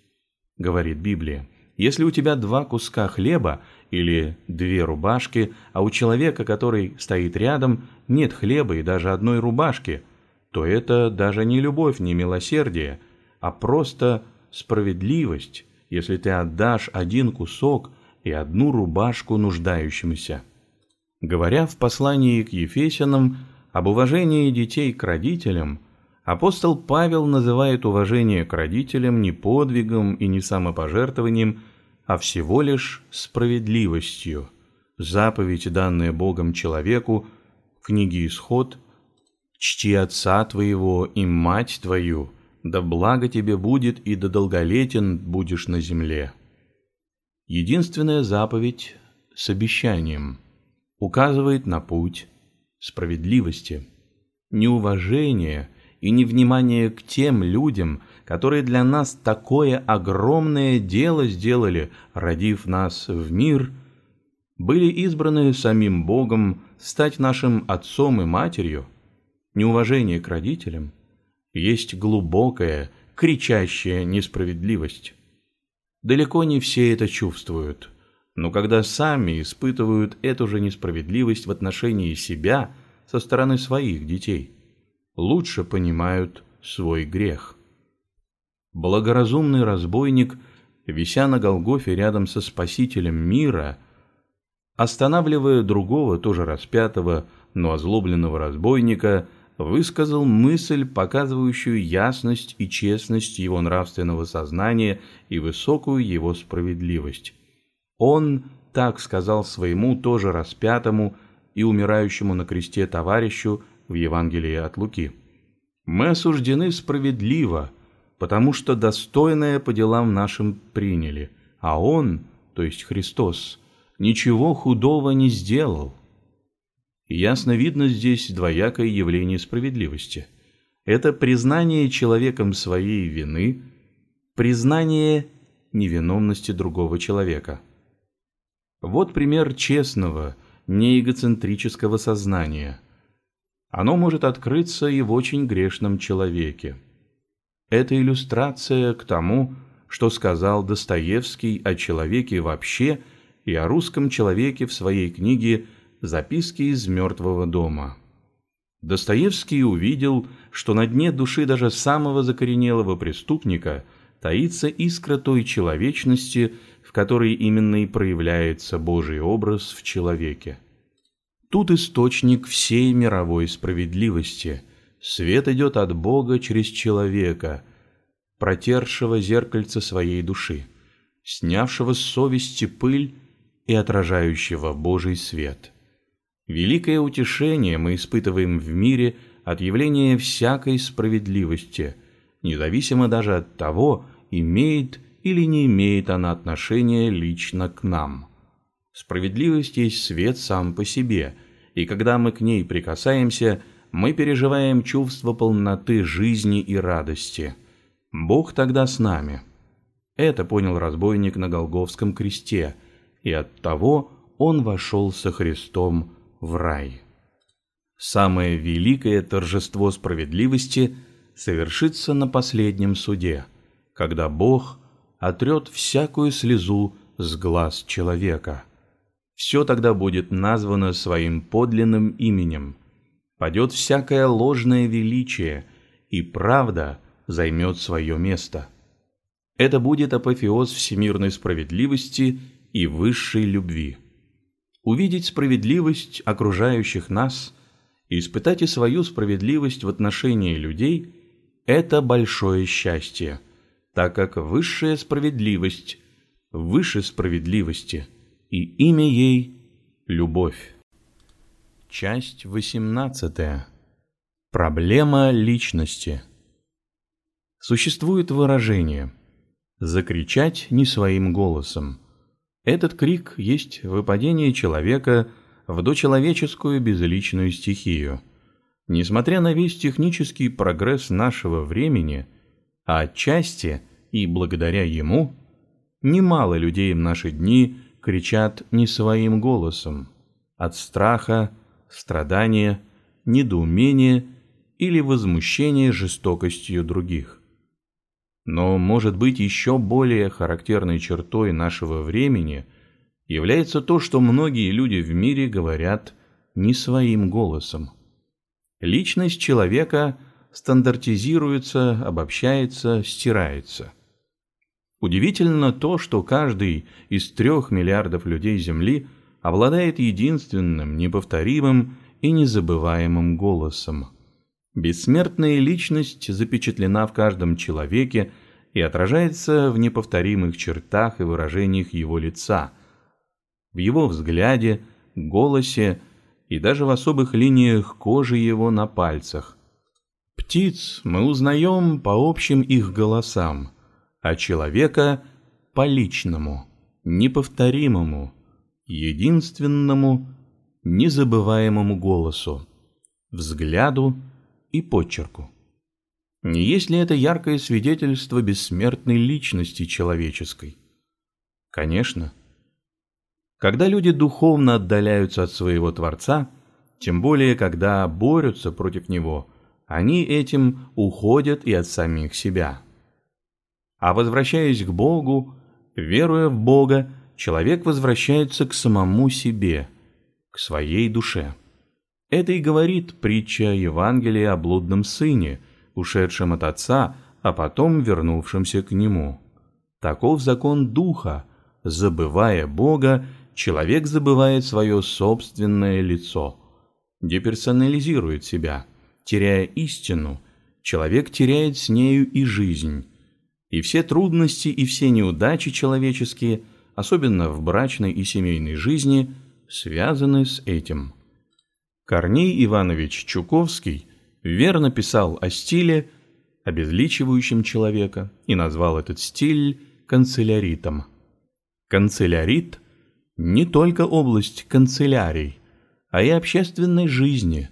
говорит Библия. Если у тебя два куска хлеба или две рубашки, а у человека, который стоит рядом, нет хлеба и даже одной рубашки, то это даже не любовь, не милосердие, а просто справедливость, если ты отдашь один кусок и одну рубашку нуждающимся. Говоря в послании к Ефесянам об уважении детей к родителям, Апостол Павел называет уважение к родителям не подвигом и не самопожертвованием, а всего лишь справедливостью. Заповедь, данная Богом человеку, в книге Исход «Чти отца твоего и мать твою, да благо тебе будет и да долголетен будешь на земле». Единственная заповедь с обещанием указывает на путь справедливости. Неуважение – и невнимание к тем людям, которые для нас такое огромное дело сделали, родив нас в мир, были избраны самим Богом стать нашим отцом и матерью, неуважение к родителям, есть глубокая, кричащая несправедливость. Далеко не все это чувствуют, но когда сами испытывают эту же несправедливость в отношении себя со стороны своих детей – лучше понимают свой грех. Благоразумный разбойник, вися на Голгофе рядом со Спасителем мира, останавливая другого, тоже распятого, но озлобленного разбойника, высказал мысль, показывающую ясность и честность его нравственного сознания и высокую его справедливость. Он так сказал своему тоже распятому и умирающему на кресте товарищу в Евангелии от Луки. «Мы осуждены справедливо, потому что достойное по делам нашим приняли, а Он, то есть Христос, ничего худого не сделал». Ясно видно здесь двоякое явление справедливости. Это признание человеком своей вины, признание невиновности другого человека. Вот пример честного, неэгоцентрического сознания. Оно может открыться и в очень грешном человеке. Это иллюстрация к тому, что сказал Достоевский о человеке вообще и о русском человеке в своей книге Записки из мертвого дома. Достоевский увидел, что на дне души даже самого закоренелого преступника таится искра той человечности, в которой именно и проявляется Божий образ в человеке. Тут источник всей мировой справедливости. Свет идет от Бога через человека, протершего зеркальце своей души, снявшего с совести пыль и отражающего Божий свет. Великое утешение мы испытываем в мире от явления всякой справедливости, независимо даже от того, имеет или не имеет она отношения лично к нам. Справедливость есть свет сам по себе, и когда мы к ней прикасаемся, мы переживаем чувство полноты жизни и радости. Бог тогда с нами. Это понял разбойник на Голговском кресте, и оттого он вошел со Христом в рай. Самое великое торжество справедливости совершится на последнем суде, когда Бог отрет всякую слезу с глаз человека. Все тогда будет названо своим подлинным именем. Падет всякое ложное величие, и правда займет свое место. Это будет апофеоз всемирной справедливости и высшей любви увидеть справедливость окружающих нас и испытать и свою справедливость в отношении людей – это большое счастье, так как высшая справедливость выше справедливости, и имя ей – любовь. Часть 18. Проблема личности. Существует выражение «закричать не своим голосом», этот крик есть выпадение человека в дочеловеческую безличную стихию. Несмотря на весь технический прогресс нашего времени, а отчасти и благодаря ему, немало людей в наши дни кричат не своим голосом, от страха, страдания, недоумения или возмущения жестокостью других. Но, может быть, еще более характерной чертой нашего времени является то, что многие люди в мире говорят не своим голосом. Личность человека стандартизируется, обобщается, стирается. Удивительно то, что каждый из трех миллиардов людей Земли обладает единственным, неповторимым и незабываемым голосом – Бессмертная личность запечатлена в каждом человеке и отражается в неповторимых чертах и выражениях его лица, в его взгляде, голосе и даже в особых линиях кожи его на пальцах. Птиц мы узнаем по общим их голосам, а человека – по личному, неповторимому, единственному, незабываемому голосу, взгляду – и подчерку. Не есть ли это яркое свидетельство бессмертной личности человеческой? Конечно. Когда люди духовно отдаляются от своего Творца, тем более когда борются против Него, они этим уходят и от самих себя. А возвращаясь к Богу, веруя в Бога, человек возвращается к самому себе, к своей душе. Это и говорит притча Евангелия о блудном сыне, ушедшим от Отца, а потом вернувшимся к Нему. Таков закон Духа. Забывая Бога, человек забывает свое собственное лицо, деперсонализирует себя. Теряя истину, человек теряет с нею и жизнь. И все трудности и все неудачи человеческие, особенно в брачной и семейной жизни, связаны с этим. Корней Иванович Чуковский верно писал о стиле, обезличивающем человека, и назвал этот стиль канцеляритом. Канцелярит – не только область канцелярий, а и общественной жизни.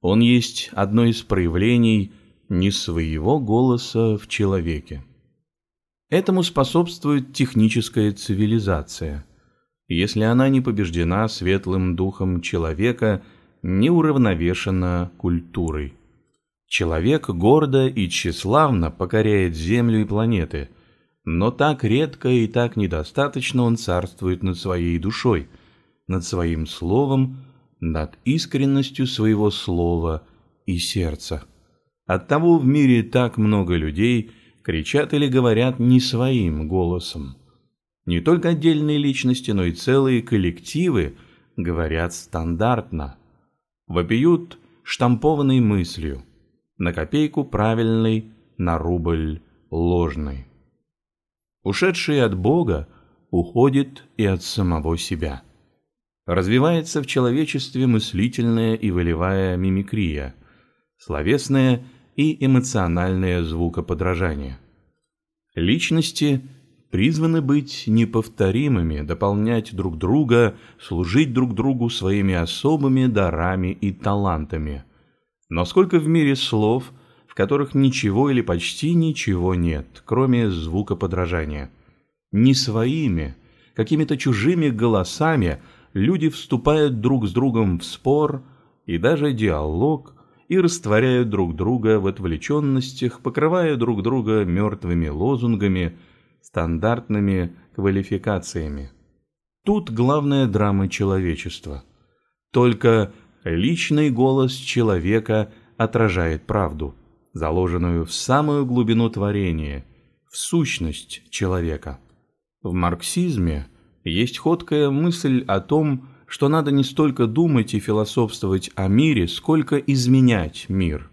Он есть одно из проявлений не своего голоса в человеке. Этому способствует техническая цивилизация. Если она не побеждена светлым духом человека, не уравновешена культурой. Человек гордо и тщеславно покоряет Землю и планеты, но так редко и так недостаточно он царствует над своей душой, над своим словом, над искренностью своего слова и сердца. Оттого в мире так много людей кричат или говорят не своим голосом. Не только отдельные личности, но и целые коллективы говорят стандартно. Вопиют штампованной мыслью – на копейку правильный, на рубль ложный. Ушедший от Бога уходит и от самого себя. Развивается в человечестве мыслительная и волевая мимикрия, словесное и эмоциональное звукоподражание. Личности призваны быть неповторимыми, дополнять друг друга, служить друг другу своими особыми дарами и талантами – но сколько в мире слов, в которых ничего или почти ничего нет, кроме звука подражания. Не своими, какими-то чужими голосами люди вступают друг с другом в спор и даже диалог и растворяют друг друга в отвлеченностях, покрывая друг друга мертвыми лозунгами, стандартными квалификациями. Тут главная драма человечества. Только личный голос человека отражает правду, заложенную в самую глубину творения, в сущность человека. В марксизме есть ходкая мысль о том, что надо не столько думать и философствовать о мире, сколько изменять мир.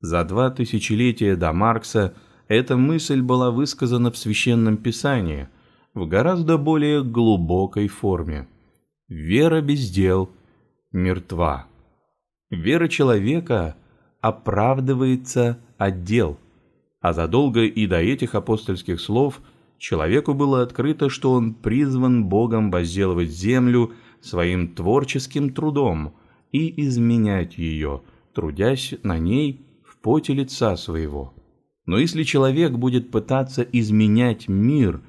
За два тысячелетия до Маркса эта мысль была высказана в Священном Писании в гораздо более глубокой форме. Вера без дел мертва. Вера человека оправдывается от дел, а задолго и до этих апостольских слов человеку было открыто, что он призван Богом возделывать землю своим творческим трудом и изменять ее, трудясь на ней в поте лица своего. Но если человек будет пытаться изменять мир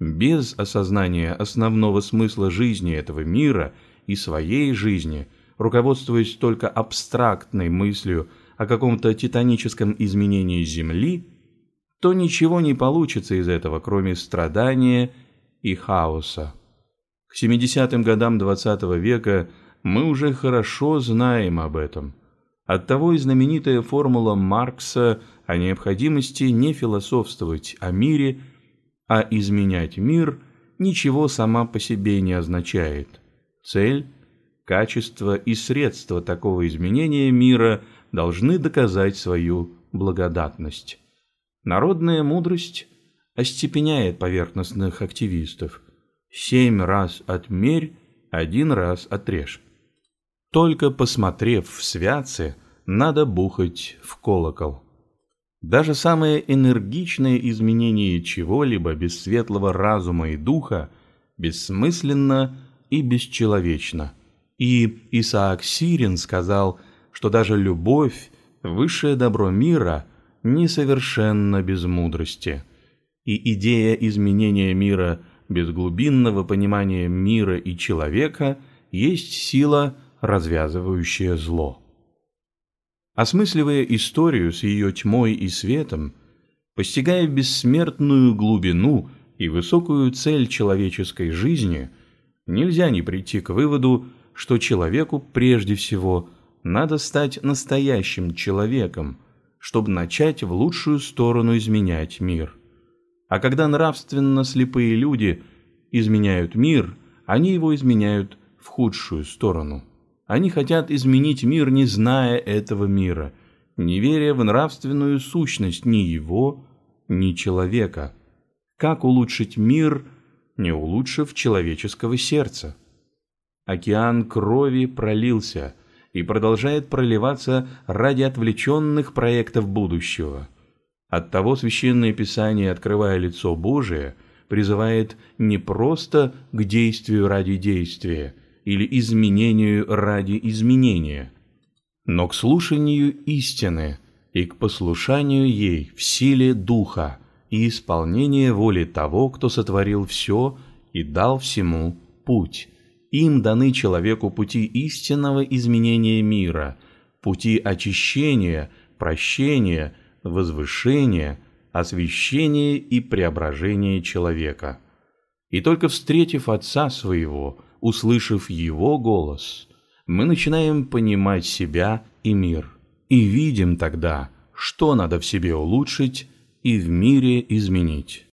без осознания основного смысла жизни этого мира и своей жизни – руководствуясь только абстрактной мыслью о каком-то титаническом изменении Земли, то ничего не получится из этого, кроме страдания и хаоса. К 70-м годам XX века мы уже хорошо знаем об этом. Оттого и знаменитая формула Маркса о необходимости не философствовать о мире, а изменять мир ничего сама по себе не означает. Цель Качество и средства такого изменения мира должны доказать свою благодатность. Народная мудрость остепеняет поверхностных активистов. Семь раз отмерь, один раз отрежь. Только посмотрев в святце, надо бухать в колокол. Даже самое энергичное изменение чего-либо без светлого разума и духа бессмысленно и бесчеловечно – и Исаак Сирин сказал, что даже любовь, высшее добро мира, несовершенна без мудрости. И идея изменения мира без глубинного понимания мира и человека есть сила, развязывающая зло. Осмысливая историю с ее тьмой и светом, постигая бессмертную глубину и высокую цель человеческой жизни, нельзя не прийти к выводу, что человеку прежде всего надо стать настоящим человеком, чтобы начать в лучшую сторону изменять мир. А когда нравственно слепые люди изменяют мир, они его изменяют в худшую сторону. Они хотят изменить мир, не зная этого мира, не веря в нравственную сущность ни его, ни человека. Как улучшить мир, не улучшив человеческого сердца? Океан крови пролился и продолжает проливаться ради отвлеченных проектов будущего. Оттого Священное Писание, открывая лицо Божие, призывает не просто к действию ради действия или изменению ради изменения, но к слушанию истины и к послушанию ей в силе Духа и исполнению воли того, кто сотворил все и дал всему путь. Им даны человеку пути истинного изменения мира, пути очищения, прощения, возвышения, освящения и преображения человека. И только встретив Отца Своего, услышав Его голос, мы начинаем понимать себя и мир, и видим тогда, что надо в себе улучшить и в мире изменить.